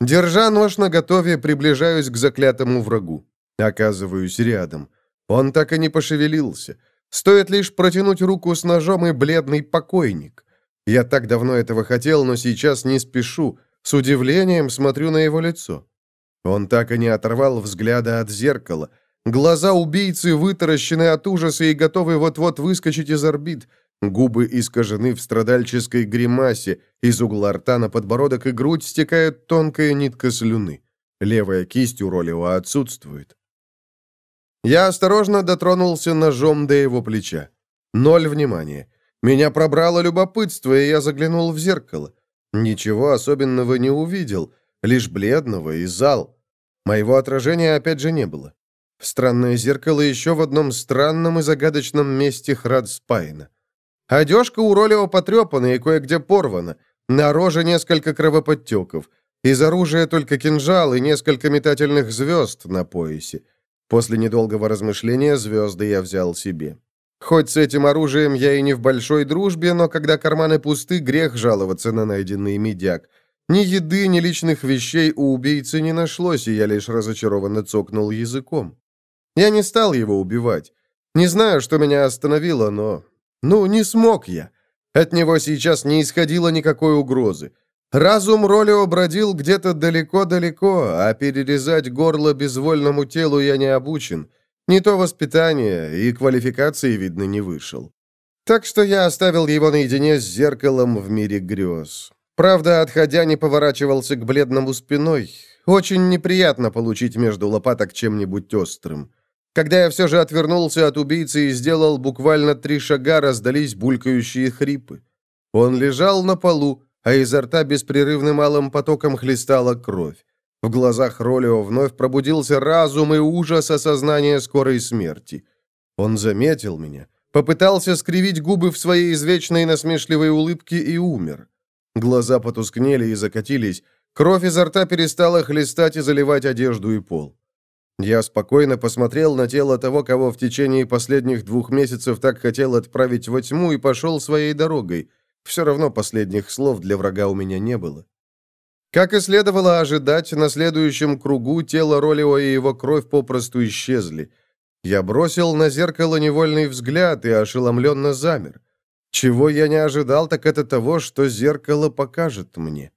Держа нож наготове, приближаюсь к заклятому врагу. Оказываюсь рядом. Он так и не пошевелился. Стоит лишь протянуть руку с ножом и бледный покойник. Я так давно этого хотел, но сейчас не спешу. С удивлением смотрю на его лицо. Он так и не оторвал взгляда от зеркала. Глаза убийцы вытаращены от ужаса и готовы вот-вот выскочить из орбит. Губы искажены в страдальческой гримасе. Из угла рта на подбородок и грудь стекает тонкая нитка слюны. Левая кисть у Ролева отсутствует. Я осторожно дотронулся ножом до его плеча. Ноль внимания. Меня пробрало любопытство, и я заглянул в зеркало. Ничего особенного не увидел, лишь бледного и зал. Моего отражения опять же не было. Странное зеркало еще в одном странном и загадочном месте Храдспайна. Одежка у Ролева потрепана и кое-где порвана. На роже несколько кровоподтеков. Из оружия только кинжал и несколько метательных звезд на поясе. После недолгого размышления звезды я взял себе. Хоть с этим оружием я и не в большой дружбе, но когда карманы пусты, грех жаловаться на найденный медяк. Ни еды, ни личных вещей у убийцы не нашлось, и я лишь разочарованно цокнул языком. Я не стал его убивать. Не знаю, что меня остановило, но... Ну, не смог я. От него сейчас не исходило никакой угрозы. Разум Ролио бродил где-то далеко-далеко, а перерезать горло безвольному телу я не обучен. Не то воспитание, и квалификации, видно, не вышел. Так что я оставил его наедине с зеркалом в мире грез. Правда, отходя, не поворачивался к бледному спиной. Очень неприятно получить между лопаток чем-нибудь острым. Когда я все же отвернулся от убийцы и сделал буквально три шага, раздались булькающие хрипы. Он лежал на полу, а изо рта беспрерывным малым потоком хлестала кровь. В глазах Ролио вновь пробудился разум и ужас осознания скорой смерти. Он заметил меня, попытался скривить губы в своей извечной насмешливой улыбке и умер. Глаза потускнели и закатились, кровь изо рта перестала хлестать и заливать одежду и пол. Я спокойно посмотрел на тело того, кого в течение последних двух месяцев так хотел отправить во тьму, и пошел своей дорогой. Все равно последних слов для врага у меня не было. Как и следовало ожидать, на следующем кругу тело Ролио и его кровь попросту исчезли. Я бросил на зеркало невольный взгляд и ошеломленно замер. Чего я не ожидал, так это того, что зеркало покажет мне.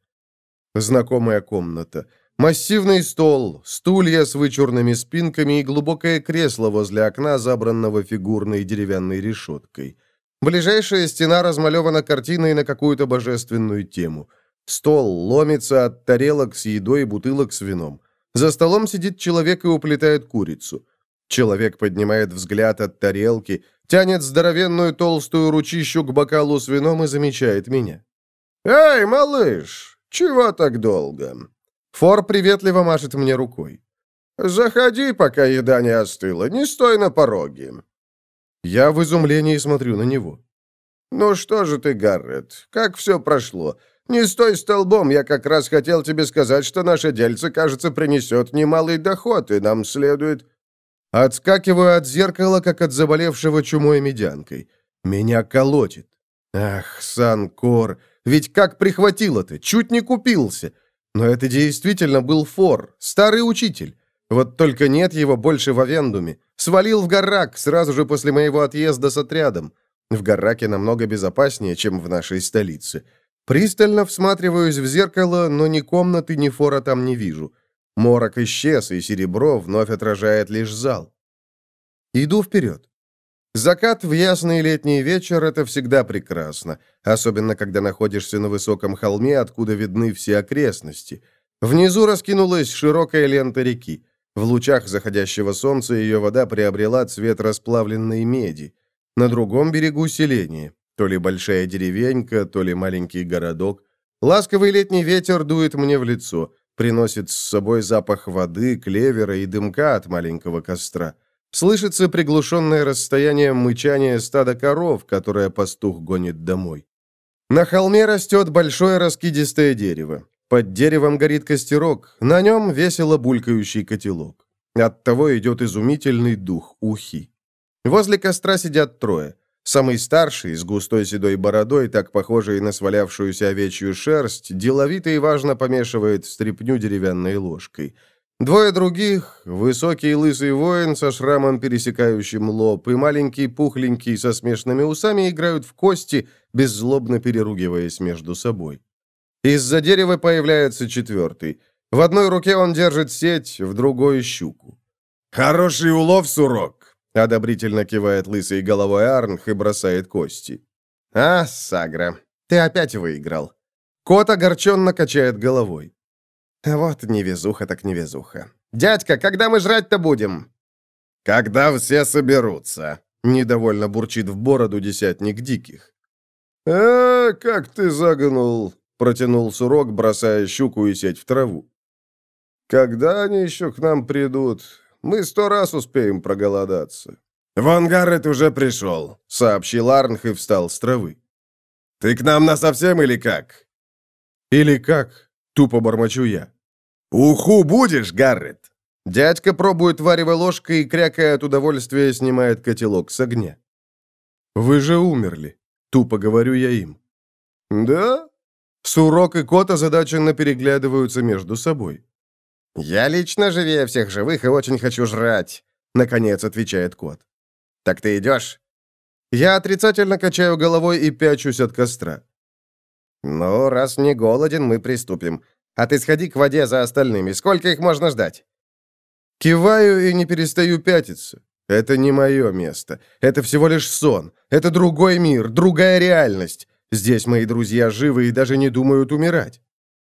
Знакомая комната. Массивный стол, стулья с вычурными спинками и глубокое кресло возле окна, забранного фигурной деревянной решеткой. Ближайшая стена размалевана картиной на какую-то божественную тему. Стол ломится от тарелок с едой и бутылок с вином. За столом сидит человек и уплетает курицу. Человек поднимает взгляд от тарелки, тянет здоровенную толстую ручищу к бокалу с вином и замечает меня. «Эй, малыш, чего так долго?» Фор приветливо машет мне рукой. «Заходи, пока еда не остыла, не стой на пороге». Я в изумлении смотрю на него. «Ну что же ты, Гаррет, как все прошло? Не стой столбом, я как раз хотел тебе сказать, что наше дельце, кажется, принесет немалый доход, и нам следует...» Отскакиваю от зеркала, как от заболевшего чумой медянкой. Меня колотит. Ах, Санкор, ведь как прихватило ты, чуть не купился. Но это действительно был Фор, старый учитель. Вот только нет его больше в Авендуме. Свалил в Гаррак сразу же после моего отъезда с отрядом. В Гарраке намного безопаснее, чем в нашей столице. Пристально всматриваюсь в зеркало, но ни комнаты, ни Фора там не вижу. Морок исчез, и серебро вновь отражает лишь зал. Иду вперед. Закат в ясный летний вечер — это всегда прекрасно, особенно когда находишься на высоком холме, откуда видны все окрестности. Внизу раскинулась широкая лента реки. В лучах заходящего солнца ее вода приобрела цвет расплавленной меди. На другом берегу селение. То ли большая деревенька, то ли маленький городок. Ласковый летний ветер дует мне в лицо, приносит с собой запах воды, клевера и дымка от маленького костра. Слышится приглушенное расстояние мычания стада коров, которое пастух гонит домой. На холме растет большое раскидистое дерево. Под деревом горит костерок, на нем весело булькающий котелок. Оттого идет изумительный дух ухи. Возле костра сидят трое. Самый старший, с густой седой бородой, так похожей на свалявшуюся овечью шерсть, деловито и важно помешивает стряпню деревянной ложкой – Двое других, высокий лысый воин со шрамом, пересекающим лоб, и маленький пухленький со смешными усами играют в кости, беззлобно переругиваясь между собой. Из-за дерева появляется четвертый. В одной руке он держит сеть, в другой — щуку.
«Хороший улов, сурок!»
— одобрительно кивает лысый головой Арнх и бросает кости. «А, Сагра, ты опять выиграл». Кот огорченно качает головой. Вот невезуха так невезуха. «Дядька, когда мы жрать-то будем?»
«Когда все соберутся», —
недовольно бурчит в бороду десятник диких.
«А, как ты загнул!
Протянул Сурок, бросая щуку и сеть в траву. «Когда они еще к нам придут? Мы сто раз успеем проголодаться».
«Вон уже пришел», — сообщил Арнх и встал с травы. «Ты к нам насовсем или как?»
«Или как?» — тупо бормочу я.
«Уху будешь, Гаррет?»
Дядька пробует варево ложкой и, крякая от удовольствия, снимает котелок с огня. «Вы же умерли», — тупо говорю я им. «Да?» Сурок и кот озадаченно переглядываются между собой.
«Я лично живее всех живых и очень хочу жрать», — наконец отвечает кот. «Так ты идешь?»
Я отрицательно качаю головой и пячусь от костра.
«Ну, раз не голоден, мы приступим. А ты сходи к воде за остальными. Сколько их можно ждать?»
Киваю и не перестаю пятиться. Это не мое место. Это всего лишь сон. Это другой мир, другая реальность. Здесь мои друзья живы и даже не думают умирать.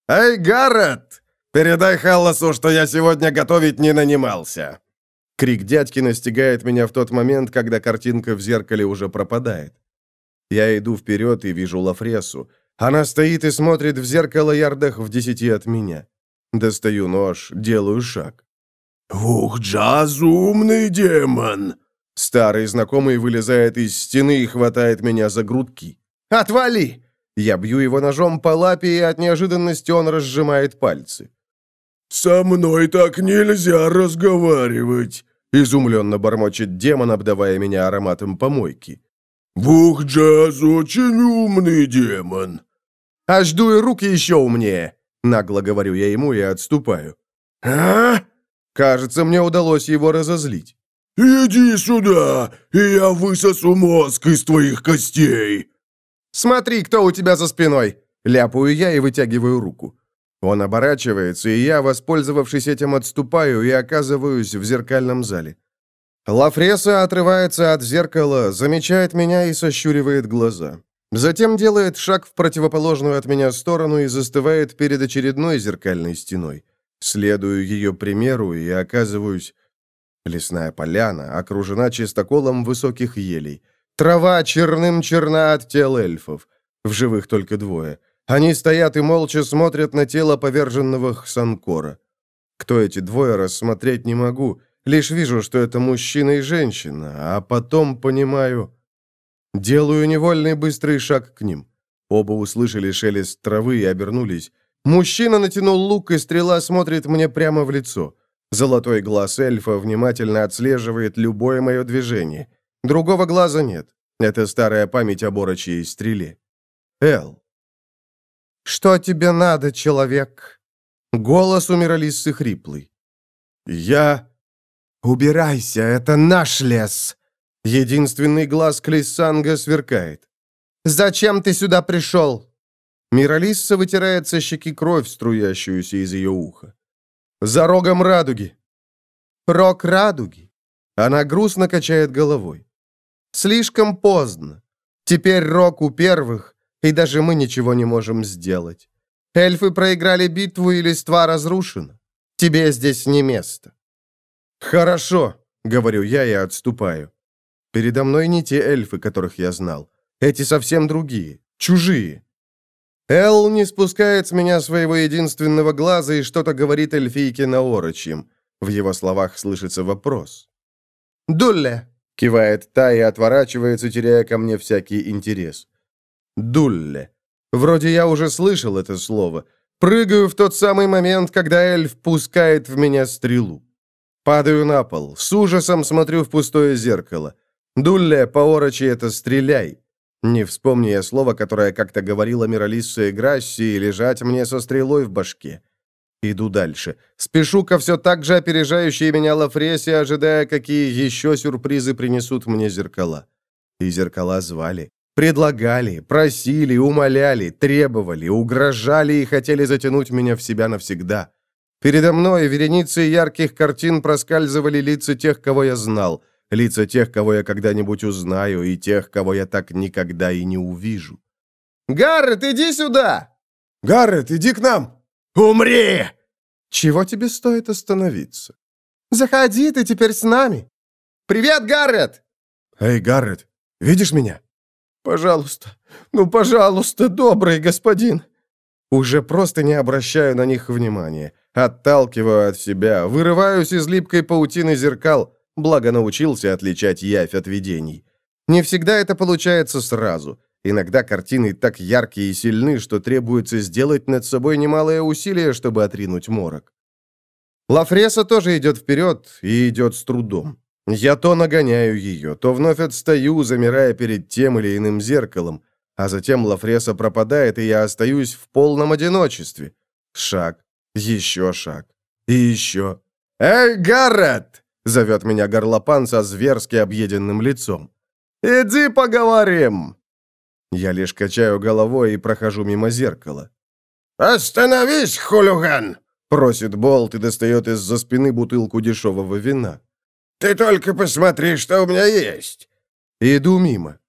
«Эй, Гаррет! Передай Халласу, что я сегодня готовить не нанимался!»
Крик дядьки настигает меня в тот момент, когда картинка в зеркале уже пропадает. Я иду вперед и вижу Лафресу. Она стоит и смотрит в зеркало ярдах в десяти от меня. Достаю нож, делаю шаг.
«Ух, Джаз, умный демон!»
Старый знакомый вылезает из стены и хватает меня за грудки. «Отвали!» Я бью его ножом по лапе, и от неожиданности он разжимает пальцы.
«Со мной так нельзя разговаривать!»
Изумленно бормочет демон, обдавая меня ароматом помойки.
«Бух Джаз очень умный демон!»
«А жду и руки еще умнее!» Нагло говорю я ему и отступаю.
«А?»
Кажется, мне удалось его разозлить.
«Иди сюда, и я высосу мозг из твоих костей!»
«Смотри, кто у тебя за спиной!» Ляпаю я и вытягиваю руку. Он оборачивается, и я, воспользовавшись этим, отступаю и оказываюсь в зеркальном зале. Лафреса отрывается от зеркала, замечает меня и сощуривает глаза. Затем делает шаг в противоположную от меня сторону и застывает перед очередной зеркальной стеной. Следую ее примеру и оказываюсь... Лесная поляна окружена чистоколом высоких елей. Трава черным черна от тел эльфов. В живых только двое. Они стоят и молча смотрят на тело поверженного Хсанкора. Кто эти двое, рассмотреть не могу. Лишь вижу, что это мужчина и женщина, а потом понимаю... Делаю невольный быстрый шаг к ним. Оба услышали шелест травы и обернулись. Мужчина натянул лук, и стрела смотрит мне прямо в лицо. Золотой глаз эльфа внимательно отслеживает любое мое движение. Другого глаза нет. Это старая память о борочьей стреле. Эл. «Что тебе надо, человек?» Голос у Миралиссы хриплый. «Я...» «Убирайся, это наш лес!» Единственный глаз Клиссанга сверкает. «Зачем ты сюда пришел?» Миралисса вытирает со щеки кровь, струящуюся из ее уха. «За рогом радуги!» «Рог радуги!» Она грустно качает головой. «Слишком поздно. Теперь рог у первых, и даже мы ничего не можем сделать. Эльфы проиграли битву, и листва разрушена. Тебе здесь не место». «Хорошо», — говорю я и отступаю. Передо мной не те эльфы, которых я знал. Эти совсем другие, чужие. Эл не спускает с меня своего единственного глаза и что-то говорит эльфийке на орочьем. В его словах слышится вопрос. «Дулле!» — кивает та и отворачивается, теряя ко мне всякий интерес. «Дулле!» Вроде я уже слышал это слово. Прыгаю в тот самый момент, когда эльф пускает в меня стрелу. Падаю на пол, с ужасом смотрю в пустое зеркало. Дулле, по-орочи это «стреляй». Не вспомни я слово, которое как-то говорила Миралисса и Грасси, лежать мне со стрелой в башке. Иду дальше. Спешу ко все так же опережающей меня Лафресе, ожидая, какие еще сюрпризы принесут мне зеркала. И зеркала звали. Предлагали, просили, умоляли, требовали, угрожали и хотели затянуть меня в себя навсегда. Передо мной вереницей ярких картин проскальзывали лица тех, кого я знал — лица тех, кого я когда-нибудь узнаю, и тех, кого я так никогда и не увижу. «Гаррет, иди сюда!» «Гаррет, иди к нам!» «Умри!» «Чего тебе стоит остановиться?» «Заходи, ты теперь с нами!» «Привет, Гаррет!» «Эй, Гаррет, видишь меня?» «Пожалуйста, ну, пожалуйста, добрый господин!» Уже просто не обращаю на них внимания. Отталкиваю от себя, вырываюсь из липкой паутины зеркал, благо научился отличать явь от видений. Не всегда это получается сразу. Иногда картины так яркие и сильны, что требуется сделать над собой немалое усилие, чтобы отринуть морок. Лафреса тоже идет вперед и идет с трудом. Я то нагоняю ее, то вновь отстаю, замирая перед тем или иным зеркалом, а затем Лафреса пропадает, и я остаюсь в полном одиночестве. Шаг, еще шаг, и еще. «Эй, Гаррет!» — зовет меня горлопан со зверски объеденным лицом. «Иди поговорим!» Я лишь качаю головой и прохожу мимо зеркала.
«Остановись, хулиган!»
— просит Болт и достает из-за спины бутылку дешевого вина.
«Ты только посмотри, что у меня есть!»
Иду мимо.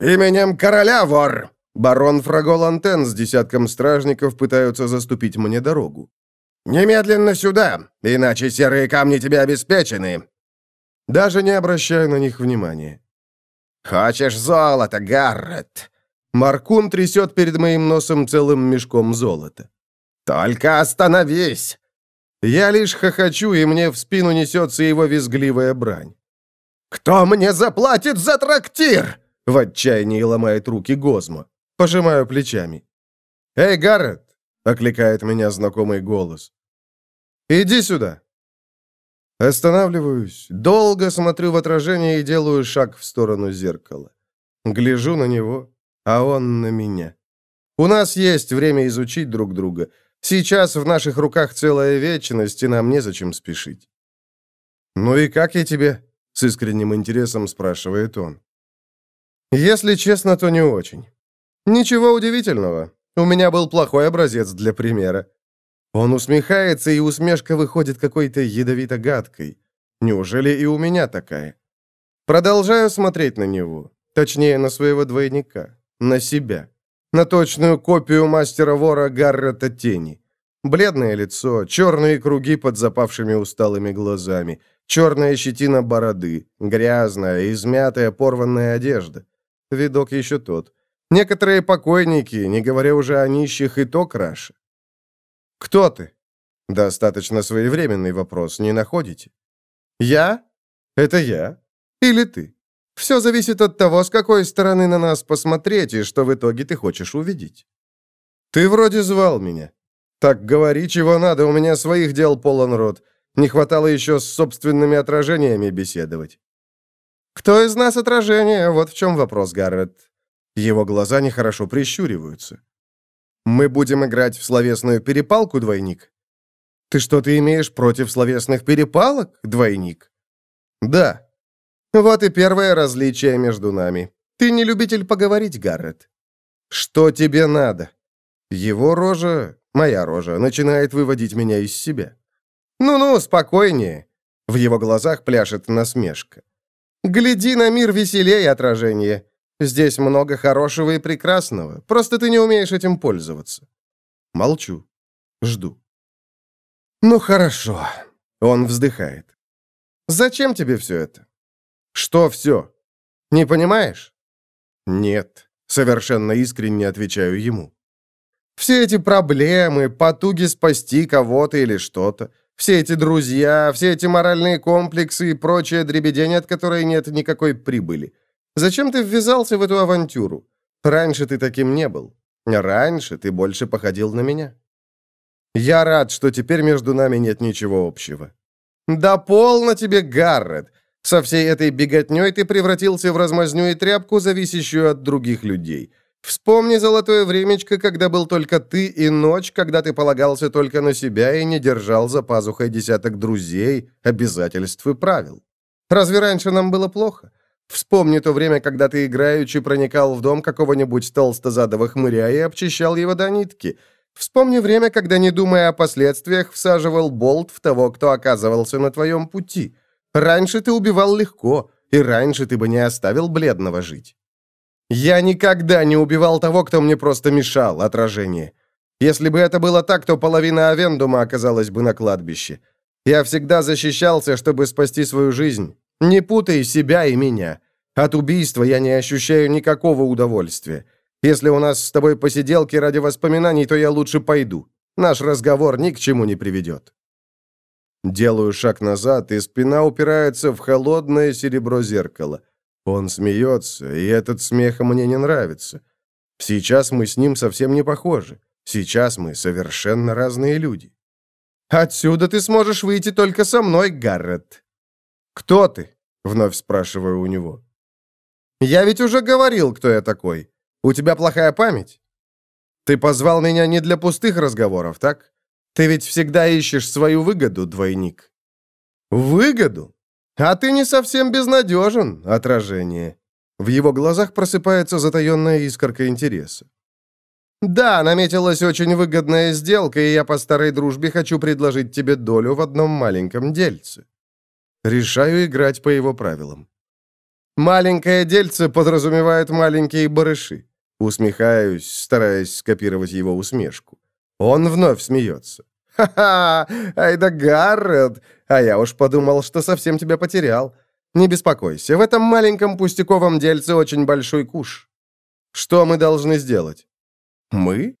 «Именем короля, вор!»
Барон Фрагол Антен с десятком стражников пытаются заступить мне дорогу.
«Немедленно сюда, иначе серые камни тебе обеспечены!»
Даже не обращаю на них внимания.
«Хочешь золото, Гаррет?»
Маркун трясет перед моим носом целым мешком золота.
«Только остановись!»
Я лишь хохочу, и мне в спину несется его визгливая брань.
«Кто мне заплатит за трактир?»
В отчаянии ломает руки Гозма. Пожимаю плечами. «Эй, Гаррет!» — окликает меня знакомый голос. «Иди сюда!» Останавливаюсь, долго смотрю в отражение и делаю шаг в сторону зеркала. Гляжу на него, а он на меня. У нас есть время изучить друг друга. Сейчас в наших руках целая вечность, и нам незачем спешить. «Ну и как я тебе?» — с искренним интересом спрашивает он. «Если честно, то не очень. Ничего удивительного. У меня был плохой образец для примера. Он усмехается, и усмешка выходит какой-то ядовито-гадкой. Неужели и у меня такая? Продолжаю смотреть на него, точнее, на своего двойника, на себя, на точную копию мастера-вора Гаррета Тени. Бледное лицо, черные круги под запавшими усталыми глазами, черная щетина бороды, грязная, измятая, порванная одежда. Видок еще тот. Некоторые покойники, не говоря уже о нищих, и то краше. «Кто ты?» Достаточно своевременный вопрос, не находите? «Я? Это я? Или ты? Все зависит от того, с какой стороны на нас посмотреть, и что в итоге ты хочешь увидеть. Ты вроде звал меня. Так говори, чего надо, у меня своих дел полон рот. Не хватало еще с собственными отражениями беседовать». «Кто из нас отражение? Вот в чем вопрос, Гаррет». Его глаза нехорошо прищуриваются. Мы будем играть в словесную перепалку, двойник? Ты что-то имеешь против словесных перепалок, двойник? Да. Вот и первое различие между нами. Ты не любитель поговорить, Гаррет. Что тебе надо? Его рожа, моя рожа, начинает выводить меня из себя. Ну-ну, спокойнее. В его глазах пляшет насмешка. Гляди на мир веселее, отражение. Здесь много хорошего и прекрасного. Просто ты не умеешь этим пользоваться. Молчу. Жду. Ну хорошо. Он вздыхает. Зачем тебе все это? Что все? Не понимаешь? Нет. Совершенно искренне отвечаю ему. Все эти проблемы, потуги спасти кого-то или что-то, все эти друзья, все эти моральные комплексы и прочее дребедень, от которой нет никакой прибыли. Зачем ты ввязался в эту авантюру? Раньше ты таким не был. Раньше ты больше походил на меня. Я рад, что теперь между нами нет ничего общего. Да полно тебе, Гаррет. Со всей этой беготней ты превратился в размазню и тряпку, зависящую от других людей. Вспомни золотое времечко, когда был только ты, и ночь, когда ты полагался только на себя и не держал за пазухой десяток друзей, обязательств и правил. Разве раньше нам было плохо? Вспомни то время, когда ты играючи проникал в дом какого-нибудь толстозадого хмыря и обчищал его до нитки. Вспомни время, когда, не думая о последствиях, всаживал болт в того, кто оказывался на твоем пути. Раньше ты убивал легко, и раньше ты бы не оставил бледного жить. Я никогда не убивал того, кто мне просто мешал, отражение. Если бы это было так, то половина Авендума оказалась бы на кладбище. Я всегда защищался, чтобы спасти свою жизнь. Не путай себя и меня. От убийства я не ощущаю никакого удовольствия.
Если у нас с тобой посиделки ради воспоминаний, то я лучше пойду. Наш разговор ни к чему не приведет». Делаю шаг назад, и спина упирается в холодное серебро зеркала. Он смеется, и этот смех мне не нравится. Сейчас мы с ним совсем не похожи. Сейчас мы совершенно разные люди. «Отсюда ты сможешь выйти только со мной, Гаррет». «Кто ты?» — вновь спрашиваю у него. «Я ведь уже говорил, кто я такой. У тебя плохая память? Ты позвал меня не для пустых разговоров, так? Ты ведь всегда ищешь свою выгоду, двойник». «Выгоду? А ты не совсем безнадежен, отражение». В его глазах просыпается затаенная искорка интереса. «Да, наметилась очень выгодная сделка, и я по старой дружбе хочу предложить тебе долю в одном маленьком дельце. Решаю играть по его правилам. Маленькое дельце подразумевает маленькие барыши. Усмехаюсь, стараясь скопировать его усмешку. Он вновь смеется. «Ха-ха! Ай Гаррет! А я уж подумал, что совсем тебя потерял. Не беспокойся, в этом маленьком пустяковом дельце очень большой куш. Что мы должны сделать?» «Мы?»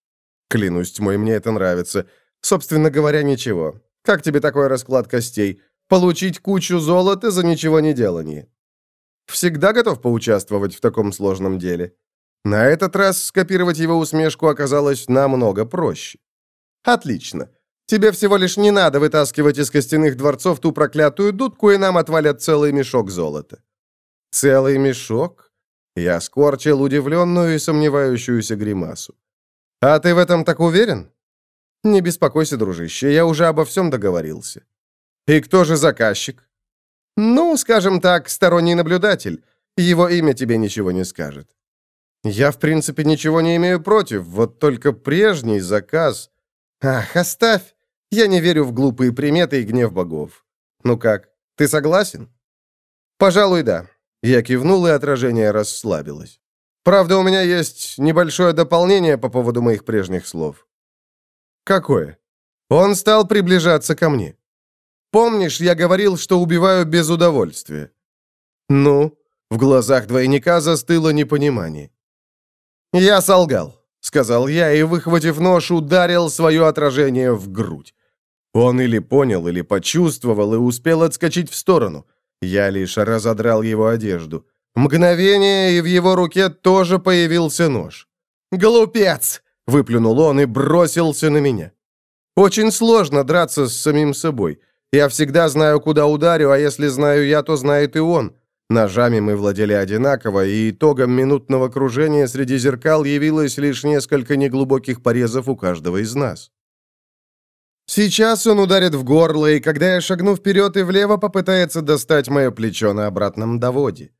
Клянусь тьмой, мне это нравится. Собственно говоря, ничего. Как тебе такой расклад костей? Получить кучу золота за ничего не делание. Всегда готов поучаствовать в таком сложном деле. На этот раз скопировать его усмешку оказалось намного проще. Отлично. Тебе всего лишь не надо вытаскивать из костяных дворцов ту проклятую дудку, и нам отвалят целый мешок золота. Целый мешок? Я скорчил удивленную и сомневающуюся гримасу. «А ты в этом так уверен?» «Не беспокойся, дружище, я уже обо всем договорился». «И кто же заказчик?» «Ну, скажем так, сторонний наблюдатель. Его имя тебе ничего не скажет». «Я, в принципе, ничего не имею против, вот только прежний заказ...» «Ах, оставь! Я не верю в глупые приметы и гнев богов. Ну как, ты согласен?» «Пожалуй, да». Я кивнул, и отражение расслабилось. Правда, у меня есть небольшое дополнение по поводу моих прежних слов. Какое? Он стал приближаться ко мне. Помнишь, я говорил, что убиваю без удовольствия? Ну, в глазах двойника застыло непонимание. Я солгал, сказал я и, выхватив нож, ударил свое отражение в грудь. Он или понял, или почувствовал и успел отскочить в сторону. Я лишь разодрал его одежду. Мгновение, и в его руке тоже появился нож. «Глупец!» — выплюнул он и бросился на меня. «Очень сложно драться с самим собой. Я всегда знаю, куда ударю, а если знаю я, то знает и он. Ножами мы владели одинаково, и итогом минутного кружения среди зеркал явилось лишь несколько неглубоких порезов у каждого из нас. Сейчас он ударит в горло, и когда я шагну вперед и влево, попытается достать мое плечо на обратном доводе.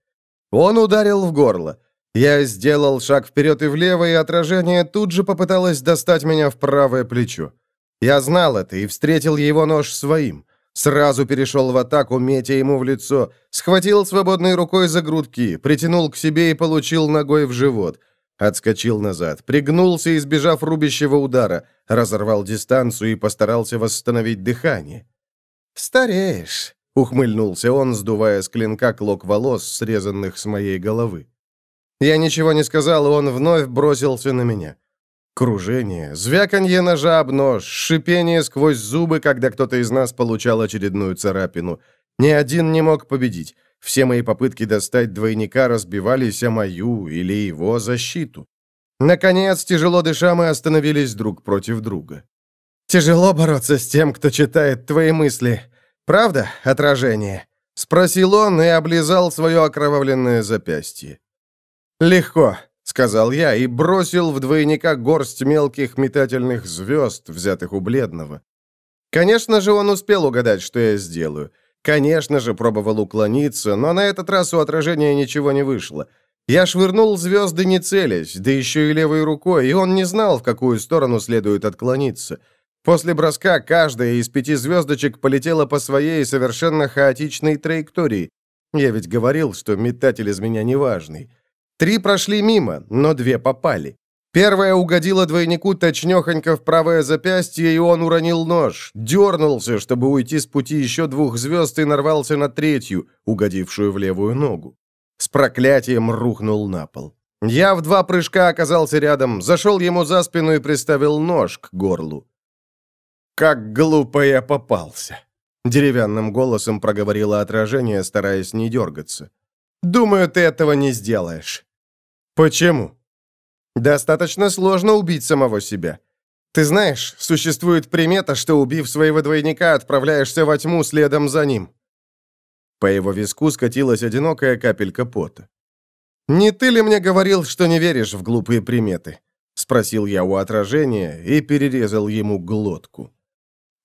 Он ударил в горло. Я сделал шаг вперед и влево, и отражение тут же попыталось достать меня в правое плечо. Я знал это и встретил его нож своим. Сразу перешел в атаку, метя ему в лицо, схватил свободной рукой за грудки, притянул к себе и получил ногой в живот. Отскочил назад, пригнулся, избежав рубящего удара, разорвал дистанцию и постарался восстановить дыхание. «Стареешь», Ухмыльнулся он, сдувая с клинка клок волос, срезанных с моей головы. Я ничего не сказал, и он вновь бросился на меня. Кружение, звяканье ножа об нож, шипение сквозь зубы, когда кто-то из нас получал очередную царапину. Ни один не мог победить. Все мои попытки достать двойника разбивались о мою или его защиту. Наконец, тяжело дыша, мы остановились друг против друга. «Тяжело бороться с тем, кто читает твои мысли», «Правда, отражение?» — спросил он и облизал свое окровавленное запястье. «Легко», — сказал я и бросил в двойника горсть мелких метательных звезд, взятых у бледного. Конечно же, он успел угадать, что я сделаю. Конечно же, пробовал уклониться, но на этот раз у отражения ничего не вышло. Я швырнул звезды не целясь, да еще и левой рукой, и он не знал, в какую сторону следует отклониться — После броска каждая из пяти звездочек полетела по своей совершенно хаотичной траектории. Я ведь говорил, что метатель из меня неважный. Три прошли мимо, но две попали. Первая угодила двойнику точнёхонько в правое запястье, и он уронил нож, дернулся, чтобы уйти с пути еще двух звезд, и нарвался на третью, угодившую в левую ногу. С проклятием рухнул на пол. Я в два прыжка оказался рядом, зашел ему за спину и приставил нож к горлу. «Как глупо я попался!» Деревянным голосом проговорило отражение, стараясь не дергаться. «Думаю, ты этого не сделаешь». «Почему?» «Достаточно сложно убить самого себя. Ты знаешь, существует примета, что, убив своего двойника, отправляешься во тьму следом за ним». По его виску скатилась одинокая капелька пота. «Не ты ли мне говорил, что не веришь в глупые приметы?» — спросил я у отражения и перерезал ему глотку.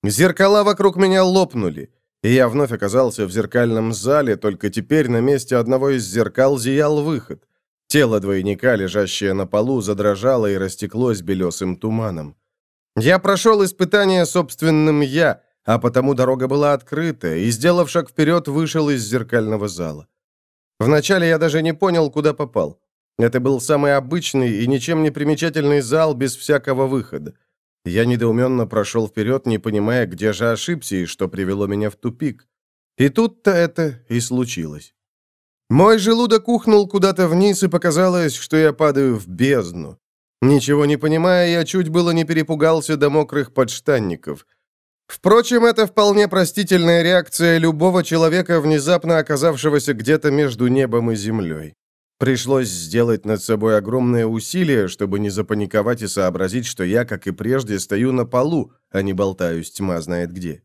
Зеркала вокруг меня лопнули, и я вновь оказался в зеркальном зале, только теперь на месте одного из зеркал зиял выход. Тело двойника, лежащее на полу, задрожало и растеклось белесым туманом. Я прошел испытание собственным «я», а потому дорога была открыта, и, сделав шаг вперед, вышел из зеркального зала. Вначале я даже не понял, куда попал. Это был самый обычный и ничем не примечательный зал без всякого выхода. Я недоуменно прошел вперед, не понимая, где же ошибся и что привело меня в тупик. И тут-то это и случилось. Мой желудок ухнул куда-то вниз, и показалось, что я падаю в бездну. Ничего не понимая, я чуть было не перепугался до мокрых подштанников. Впрочем, это вполне простительная реакция любого человека, внезапно оказавшегося где-то между небом и землей. Пришлось сделать над собой огромное усилие, чтобы не запаниковать и сообразить, что я, как и прежде, стою на полу, а не болтаюсь тьма знает где.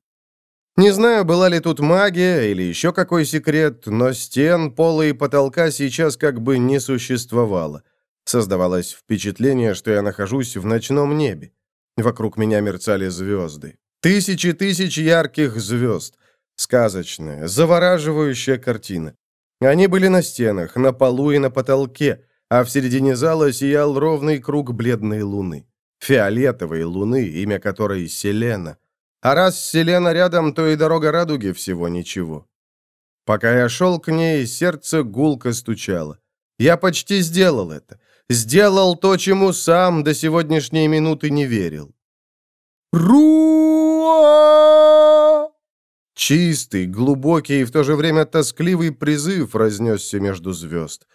Не знаю, была ли тут магия или еще какой секрет, но стен, пола и потолка сейчас как бы не существовало. Создавалось впечатление, что я нахожусь в ночном небе. Вокруг меня мерцали звезды. Тысячи тысяч ярких звезд. Сказочная, завораживающая картина. Они были на стенах, на полу и на потолке, а в середине зала сиял ровный круг бледной луны. Фиолетовой луны, имя которой Селена. А раз Селена рядом, то и дорога радуги всего ничего. Пока я шел к ней, сердце гулко стучало. Я почти сделал это. Сделал то, чему сам до сегодняшней минуты не верил. «Руа!» Чистый, глубокий и в то же время тоскливый призыв разнесся между звезд.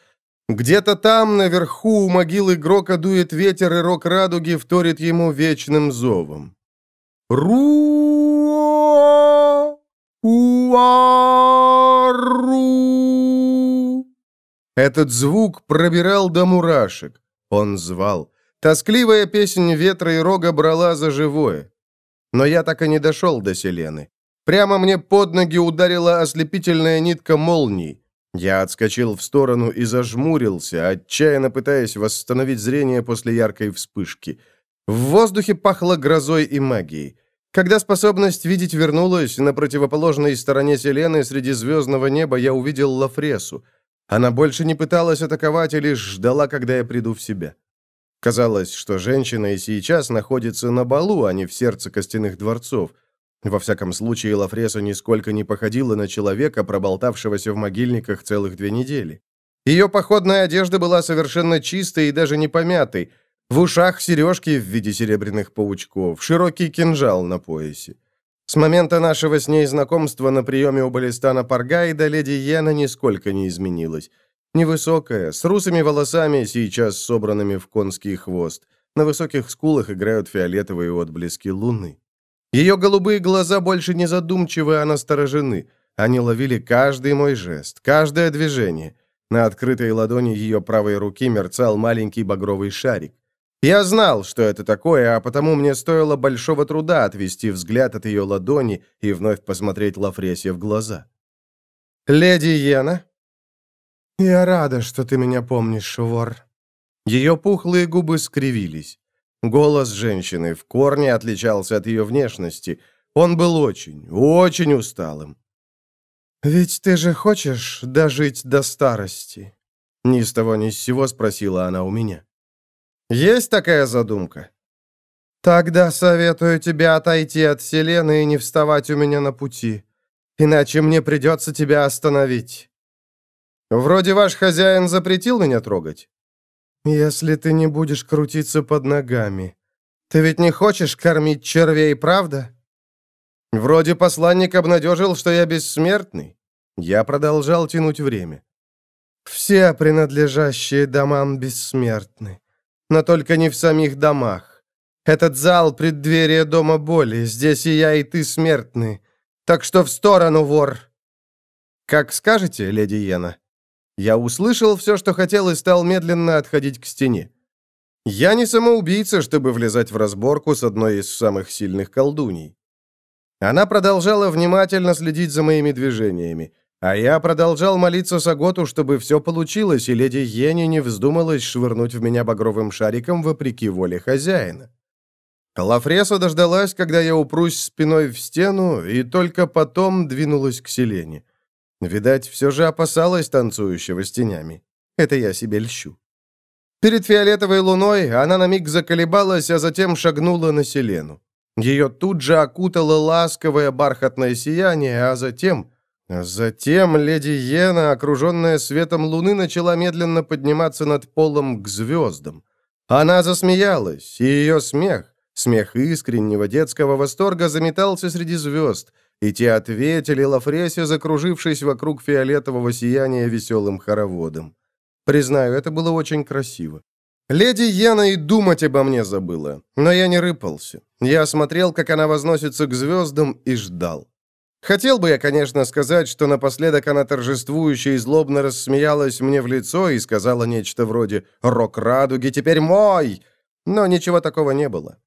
Где-то там, наверху, у могилы Грока дует ветер, и рок радуги вторит ему вечным зовом. Руа! Уару! Этот звук пробирал до мурашек. Он звал. Тоскливая песнь ветра и рога брала за живое. Но я так и не дошел до Селены. Прямо мне под ноги ударила ослепительная нитка молний. Я отскочил в сторону и зажмурился, отчаянно пытаясь восстановить зрение после яркой вспышки. В воздухе пахло грозой и магией. Когда способность видеть вернулась, на противоположной стороне Селены среди звездного неба я увидел Лафресу. Она больше не пыталась атаковать, а лишь ждала, когда я приду в себя. Казалось, что женщина и сейчас находится на балу, а не в сердце костяных дворцов – во всяком случае, Лафреса нисколько не походила на человека, проболтавшегося в могильниках целых две недели. Ее походная одежда была совершенно чистой и даже не помятой. В ушах сережки в виде серебряных паучков, широкий кинжал на поясе. С момента нашего с ней знакомства на приеме у Балистана Паргайда леди Йена нисколько не изменилась. Невысокая, с русыми волосами, сейчас собранными в конский хвост. На высоких скулах играют фиолетовые отблески луны. Ее голубые глаза больше не задумчивы, а насторожены. Они ловили каждый мой жест, каждое движение. На открытой ладони ее правой руки мерцал маленький багровый шарик. Я знал, что это такое, а потому мне стоило большого труда отвести взгляд от ее ладони и вновь посмотреть Лафресье в глаза. «Леди Йена?» «Я рада, что ты меня помнишь, вор». Ее пухлые губы скривились. Голос женщины в корне отличался от ее внешности. Он был очень, очень усталым. «Ведь ты же хочешь дожить до старости?» Ни с того ни с сего спросила она у меня. «Есть такая задумка?» «Тогда советую тебе отойти от Селены и не вставать у меня на пути, иначе мне придется тебя остановить». «Вроде ваш хозяин запретил меня трогать?» «Если ты не будешь крутиться под ногами. Ты ведь не хочешь кормить червей, правда?» «Вроде посланник обнадежил, что я бессмертный». Я продолжал тянуть время.
Все принадлежащие домам бессмертны, но только не в самих домах. Этот зал — преддверие дома боли, здесь и я, и ты смертны. Так что в сторону, вор!» «Как скажете, леди Йена». Я услышал все, что хотел, и стал медленно отходить к стене. Я не самоубийца, чтобы влезать в разборку с одной из самых сильных колдуней. Она продолжала внимательно следить за моими движениями. А я продолжал молиться Саготу, чтобы все получилось, и леди Йенни не вздумалась швырнуть в меня багровым шариком вопреки воле хозяина. Лафреса дождалась, когда я упрусь спиной в стену, и только потом двинулась к Селене. Видать, все же опасалась танцующего с тенями. Это я себе льщу. Перед фиолетовой луной она на миг заколебалась, а затем шагнула на Селену. Ее тут же окутало ласковое бархатное сияние, а затем Затем леди Йена, окруженная светом луны, начала медленно подниматься над полом к звездам. Она засмеялась, и ее смех, смех искреннего детского восторга, заметался среди звезд, и те ответили Лафресе, закружившись вокруг фиолетового сияния веселым хороводом. Признаю, это было очень красиво. Леди Йена и думать обо мне забыла, но я не рыпался. Я смотрел, как она возносится к звездам, и ждал. Хотел бы я, конечно, сказать, что напоследок она торжествующе и злобно рассмеялась мне в лицо и сказала нечто вроде «Рок радуги теперь мой!» Но ничего такого не было.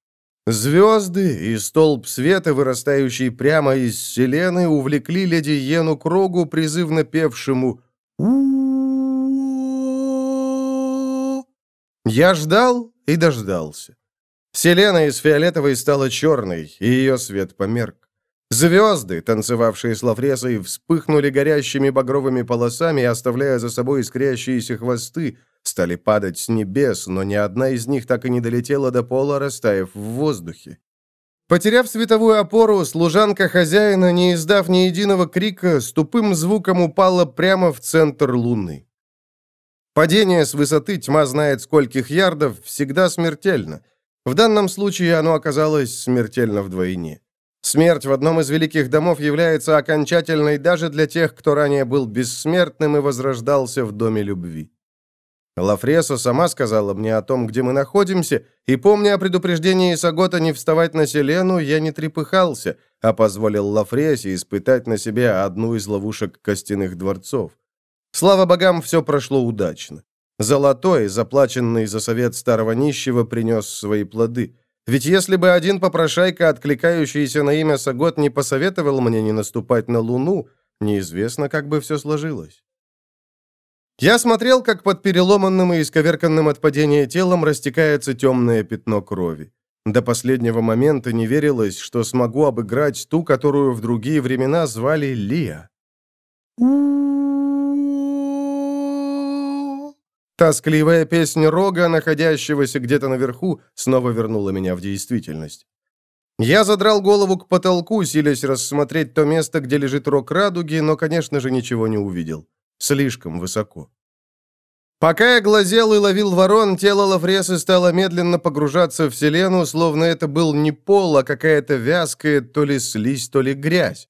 Звезды и столб света, вырастающий прямо из вселенной, увлекли леди Йену к рогу, призывно певшему Я ждал и дождался. Селена из фиолетовой стала черной, и ее свет померк. Звезды, танцевавшие с Лафресой, вспыхнули горящими багровыми полосами, оставляя за собой искрящиеся хвосты, стали падать с небес, но ни одна из них так и не долетела до пола, растаяв в воздухе. Потеряв световую опору, служанка хозяина, не издав ни единого крика, с тупым звуком упала прямо в центр луны. Падение с высоты, тьма знает скольких ярдов, всегда смертельно. В данном случае оно оказалось смертельно вдвойне. Смерть в одном из великих домов является окончательной даже для тех, кто ранее был бессмертным и возрождался в доме любви. Лафреса сама сказала мне о том, где мы находимся, и, помня о предупреждении Сагота не вставать на Селену, я не трепыхался, а позволил Лафресе испытать на себе одну из ловушек костяных дворцов. Слава богам, все прошло удачно. Золотой, заплаченный за совет старого нищего, принес свои плоды. Ведь если бы один попрошайка, откликающийся на имя Сагот, не посоветовал мне не наступать на Луну, неизвестно, как бы все сложилось. Я смотрел, как под переломанным и исковерканным от падения телом растекается темное пятно крови. До последнего момента не верилось, что смогу обыграть ту, которую в другие времена звали Лия. Тоскливая песня рога, находящегося где-то наверху, снова вернула меня в действительность. Я задрал голову к потолку, силясь рассмотреть то место, где лежит рог радуги, но, конечно же, ничего не увидел. Слишком высоко. Пока я глазел и ловил ворон, тело Лафресы стало медленно погружаться в селену, словно это был не пол, а какая-то вязкая то ли слизь, то ли грязь.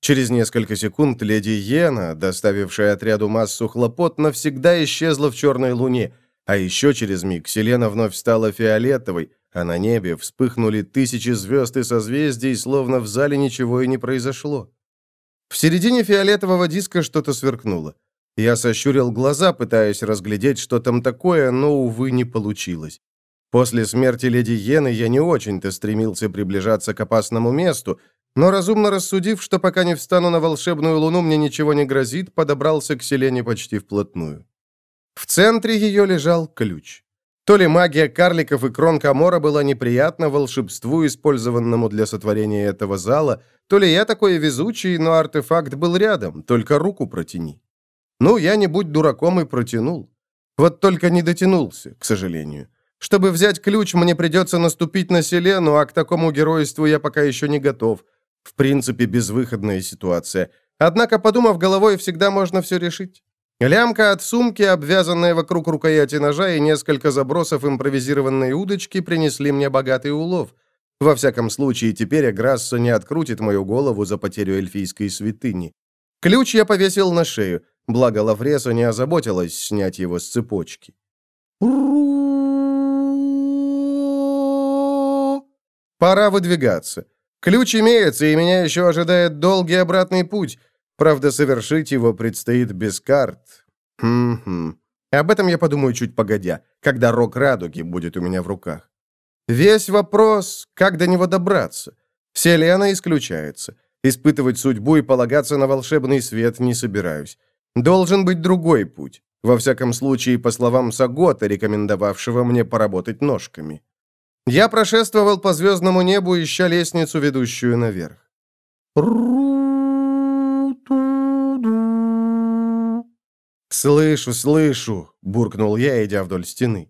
Через несколько секунд леди Йена, доставившая отряду массу хлопот, навсегда исчезла в черной луне, а еще через миг Селена вновь стала фиолетовой, а на небе вспыхнули тысячи звезд и созвездий, словно в зале ничего и не произошло. В середине фиолетового диска что-то сверкнуло. Я сощурил глаза, пытаясь разглядеть, что там такое, но, увы, не получилось. После смерти леди Йены я не очень-то стремился приближаться к опасному месту, но разумно рассудив, что пока не встану на волшебную луну, мне ничего не грозит, подобрался к селене почти вплотную. В центре ее лежал ключ. То ли магия карликов и крон Камора была неприятна волшебству, использованному для сотворения этого зала, то ли я такой везучий, но артефакт был рядом, только руку протяни. Ну, я не будь дураком и протянул. Вот только не дотянулся, к сожалению. Чтобы взять ключ, мне придется наступить на Селену, а к такому геройству я пока еще не готов. В принципе, безвыходная ситуация. Однако, подумав головой, всегда можно все решить. Лямка от сумки, обвязанная вокруг рукояти ножа, и несколько забросов импровизированной удочки принесли мне богатый улов. Во всяком случае, теперь Аграссо не открутит мою голову за потерю эльфийской святыни. Ключ я повесил на шею.
благо Лавреса не озаботилась снять его с цепочки. Пора выдвигаться. Ключ имеется, и меня еще ожидает долгий обратный путь. Правда, совершить его предстоит без карт. Хм-хм. Об этом я подумаю чуть погодя, когда рог радуги будет у меня в руках. Весь вопрос, как до него добраться. Селена исключается. Испытывать судьбу и полагаться на волшебный свет не собираюсь. Должен быть другой путь. Во всяком случае, по словам Сагота, рекомендовавшего мне поработать ножками. Я прошествовал по звездному небу, ища лестницу, ведущую наверх. «Слышу, слышу!» — буркнул я, идя вдоль стены.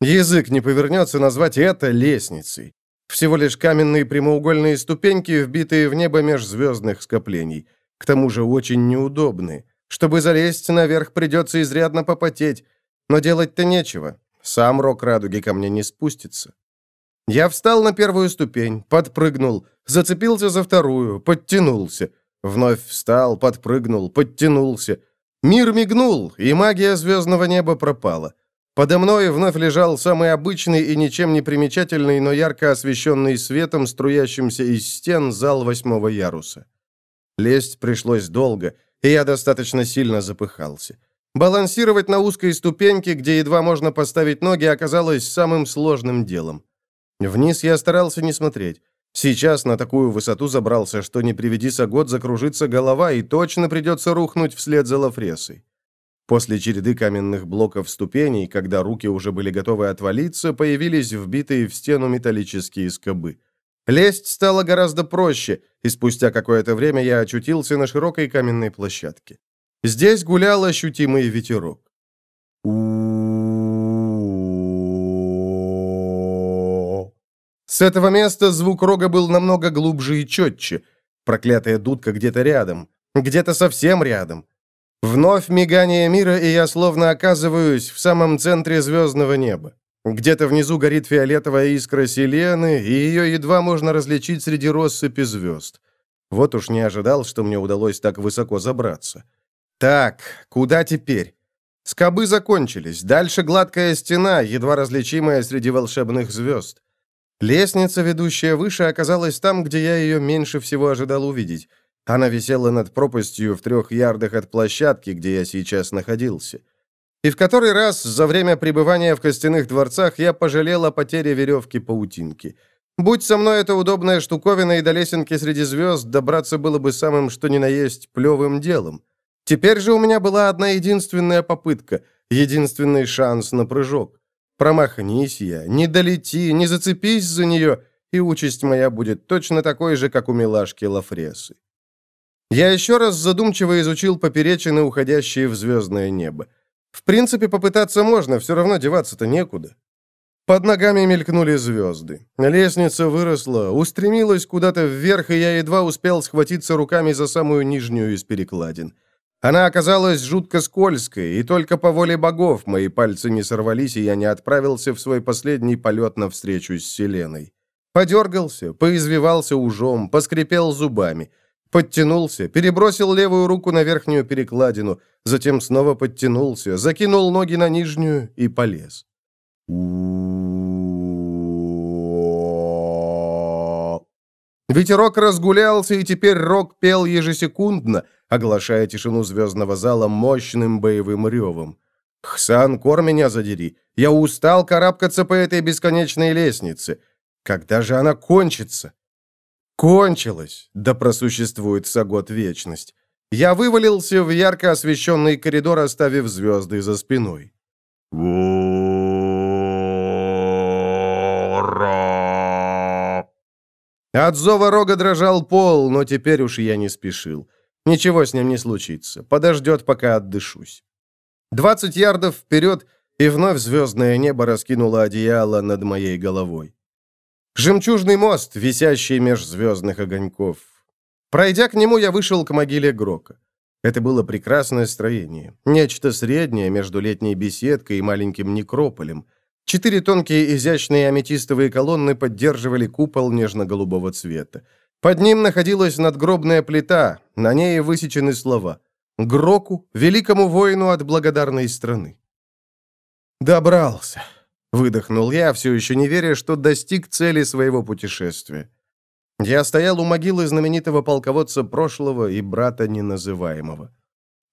Язык не повернется назвать это лестницей. Всего лишь каменные прямоугольные ступеньки, вбитые в небо межзвездных скоплений. К тому же очень неудобные. Чтобы залезть наверх, придется изрядно попотеть. Но делать-то нечего. Сам рок радуги ко мне не спустится. Я встал на первую ступень, подпрыгнул, зацепился за вторую, подтянулся. Вновь встал, подпрыгнул, подтянулся. Мир мигнул, и магия звездного неба пропала. Подо мной вновь лежал самый обычный и ничем не примечательный, но ярко освещенный светом, струящимся из стен зал восьмого яруса. Лезть пришлось долго, и я достаточно сильно запыхался. Балансировать на узкой ступеньке, где едва можно поставить ноги, оказалось самым сложным делом. Вниз я старался не смотреть. Сейчас на такую высоту забрался, что не приведи год закружится голова, и точно придется рухнуть вслед за Лафресой. После череды каменных блоков ступеней, когда руки уже были готовы отвалиться, появились вбитые в стену металлические скобы. Лезть стало гораздо проще, и спустя какое-то время я очутился на широкой каменной площадке. Здесь гулял ощутимый ветерок. С этого места звук рога был намного глубже и четче. Проклятая дудка где-то рядом. Где-то совсем рядом. Вновь мигание мира, и я словно оказываюсь в самом центре звездного неба. Где-то внизу горит фиолетовая искра Селены, и ее едва можно различить среди россыпи звезд. Вот уж не ожидал, что мне удалось так высоко забраться. Так, куда теперь? Скобы закончились. Дальше гладкая стена, едва различимая среди волшебных звезд. Лестница, ведущая выше, оказалась там, где я ее меньше всего ожидал увидеть. Она висела над пропастью в трех ярдах от площадки, где я сейчас находился. И в который раз за время пребывания в костяных дворцах я пожалел о потере веревки-паутинки. Будь со мной эта удобная штуковина и до лесенки среди звезд, добраться было бы самым что ни на есть плевым делом. Теперь же у меня была одна единственная попытка, единственный шанс на прыжок. Промахнись я, не долети, не зацепись за нее, и участь моя будет точно такой же, как у милашки Лафресы. Я еще раз задумчиво изучил поперечины, уходящие в звездное небо. В принципе, попытаться можно, все равно деваться-то некуда. Под ногами мелькнули звезды. Лестница выросла, устремилась куда-то вверх, и я едва успел схватиться руками за самую нижнюю из перекладин. Она оказалась жутко скользкой, и только по воле богов мои пальцы не сорвались, и я не отправился в свой последний полет навстречу с Селеной. Подергался, поизвивался ужом, поскрипел зубами. Подтянулся, перебросил левую руку на верхнюю перекладину, затем снова подтянулся, закинул ноги на нижнюю и полез. Ветерок разгулялся, и теперь рок пел ежесекундно, оглашая тишину звездного зала мощным боевым ревом. «Хсан, кор меня задери! Я устал карабкаться по этой бесконечной лестнице. Когда же она кончится?» «Кончилась!» Да просуществует Сагот вечность. Я вывалился в ярко освещенный коридор, оставив звезды за спиной. От зова рога дрожал пол, но теперь уж я не спешил. Ничего с ним не случится. Подождет, пока отдышусь. Двадцать ярдов вперед, и вновь звездное небо раскинуло одеяло над моей головой. Жемчужный мост, висящий меж звездных огоньков. Пройдя к нему, я вышел к могиле Грока. Это было прекрасное строение. Нечто среднее между летней беседкой и маленьким некрополем. Четыре тонкие изящные аметистовые колонны поддерживали купол нежно-голубого цвета. Под ним находилась надгробная плита, на ней высечены слова
Гроку, великому воину от благодарной страны. «Добрался», — выдохнул я, все еще не веря, что достиг цели своего путешествия. Я стоял у могилы знаменитого полководца прошлого и брата неназываемого.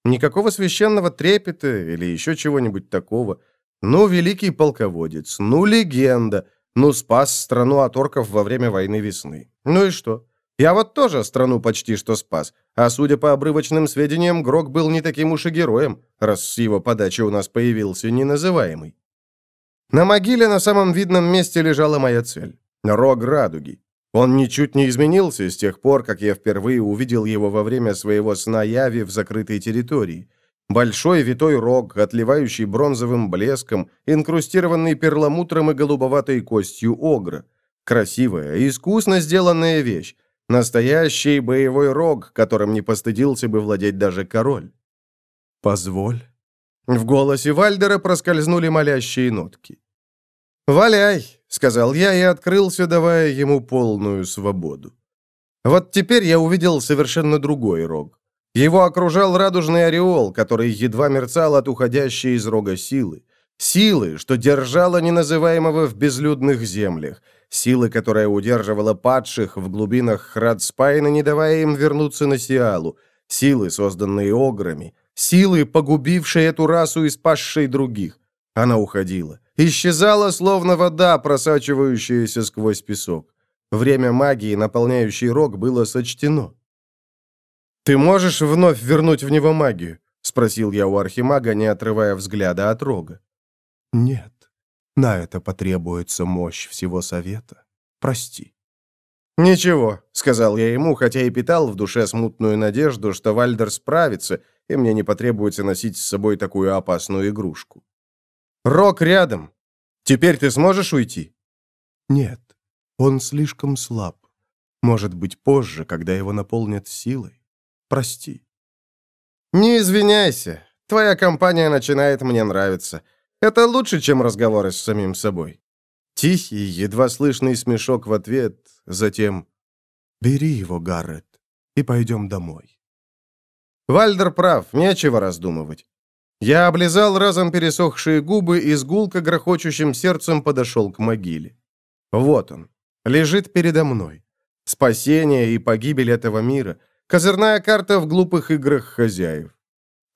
Никакого священного трепета или еще чего-нибудь такого. Ну, великий полководец, ну, легенда, ну, спас страну от орков во время войны весны. Ну и что? Я вот тоже страну почти что спас, а судя по обрывочным сведениям, Грок был не таким уж и героем, раз с его подачи у нас появился неназываемый. На могиле на самом видном месте лежала моя цель — рог радуги. Он ничуть не изменился с тех пор, как я впервые увидел его во время своего сна яви в закрытой территории. Большой витой рог, отливающий бронзовым блеском, инкрустированный перламутром и голубоватой костью огра. Красивая, искусно сделанная вещь, Настоящий боевой рог, которым не постыдился бы владеть даже король. «Позволь». В голосе Вальдера проскользнули молящие нотки. «Валяй», — сказал я и открылся, давая ему полную свободу. Вот теперь я увидел совершенно другой рог. Его окружал радужный ореол, который едва мерцал от уходящей из рога силы. Силы, что держала неназываемого в безлюдных землях — силы, которая удерживала падших в глубинах Храдспайна, не давая им вернуться на Сиалу, силы, созданные ограми, силы, погубившие эту расу и спасшие других. Она уходила. Исчезала, словно вода, просачивающаяся сквозь песок. Время магии, наполняющей рог, было сочтено. «Ты можешь вновь вернуть в него магию?» — спросил я у архимага, не отрывая взгляда от рога. «Нет». На это потребуется мощь всего совета. Прости». «Ничего», — сказал я ему, хотя и питал в душе смутную надежду, что Вальдер справится, и мне не потребуется носить с собой такую опасную игрушку. «Рок рядом. Теперь ты сможешь уйти?» «Нет, он слишком слаб. Может быть, позже, когда его наполнят силой. Прости». «Не извиняйся. Твоя компания начинает мне нравиться. Это лучше, чем разговоры с самим собой. Тихий, едва слышный смешок в ответ, затем «Бери его, Гаррет, и пойдем домой». Вальдер прав, нечего раздумывать. Я облизал разом пересохшие губы и с гулко грохочущим сердцем подошел к могиле. Вот он, лежит передо мной. Спасение и погибель этого мира. Козырная карта в глупых играх хозяев.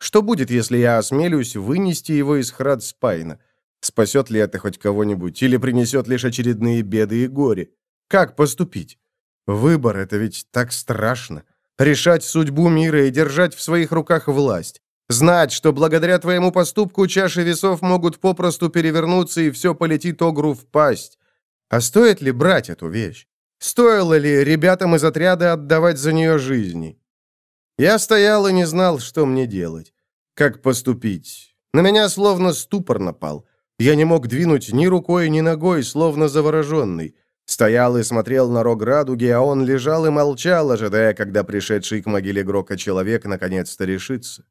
Что будет, если я осмелюсь вынести его из Храдспайна? Спасет ли это хоть кого-нибудь или принесет лишь очередные беды и горе? Как поступить? Выбор — это ведь так страшно. Решать судьбу мира и держать в своих руках власть. Знать, что благодаря твоему поступку чаши весов могут попросту перевернуться и все полетит огру в пасть. А стоит ли брать эту вещь? Стоило ли ребятам из отряда отдавать за нее жизни? Я стоял и не знал, что мне делать. Как поступить? На меня словно ступор напал. Я не мог двинуть ни рукой, ни ногой, словно завороженный. Стоял и смотрел на рог радуги, а он лежал и молчал, ожидая, когда пришедший к могиле Грока человек наконец-то решится.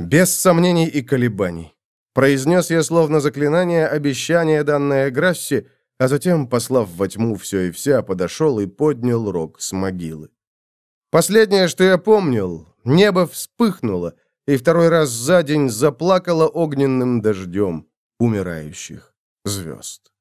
Без сомнений и колебаний. Произнес я словно заклинание обещание, данное Грасси, а затем, послав во тьму все и вся, подошел и поднял рог с могилы. Последнее, что я помнил, небо вспыхнуло, и второй раз за день заплакало огненным дождем умирающих звезд.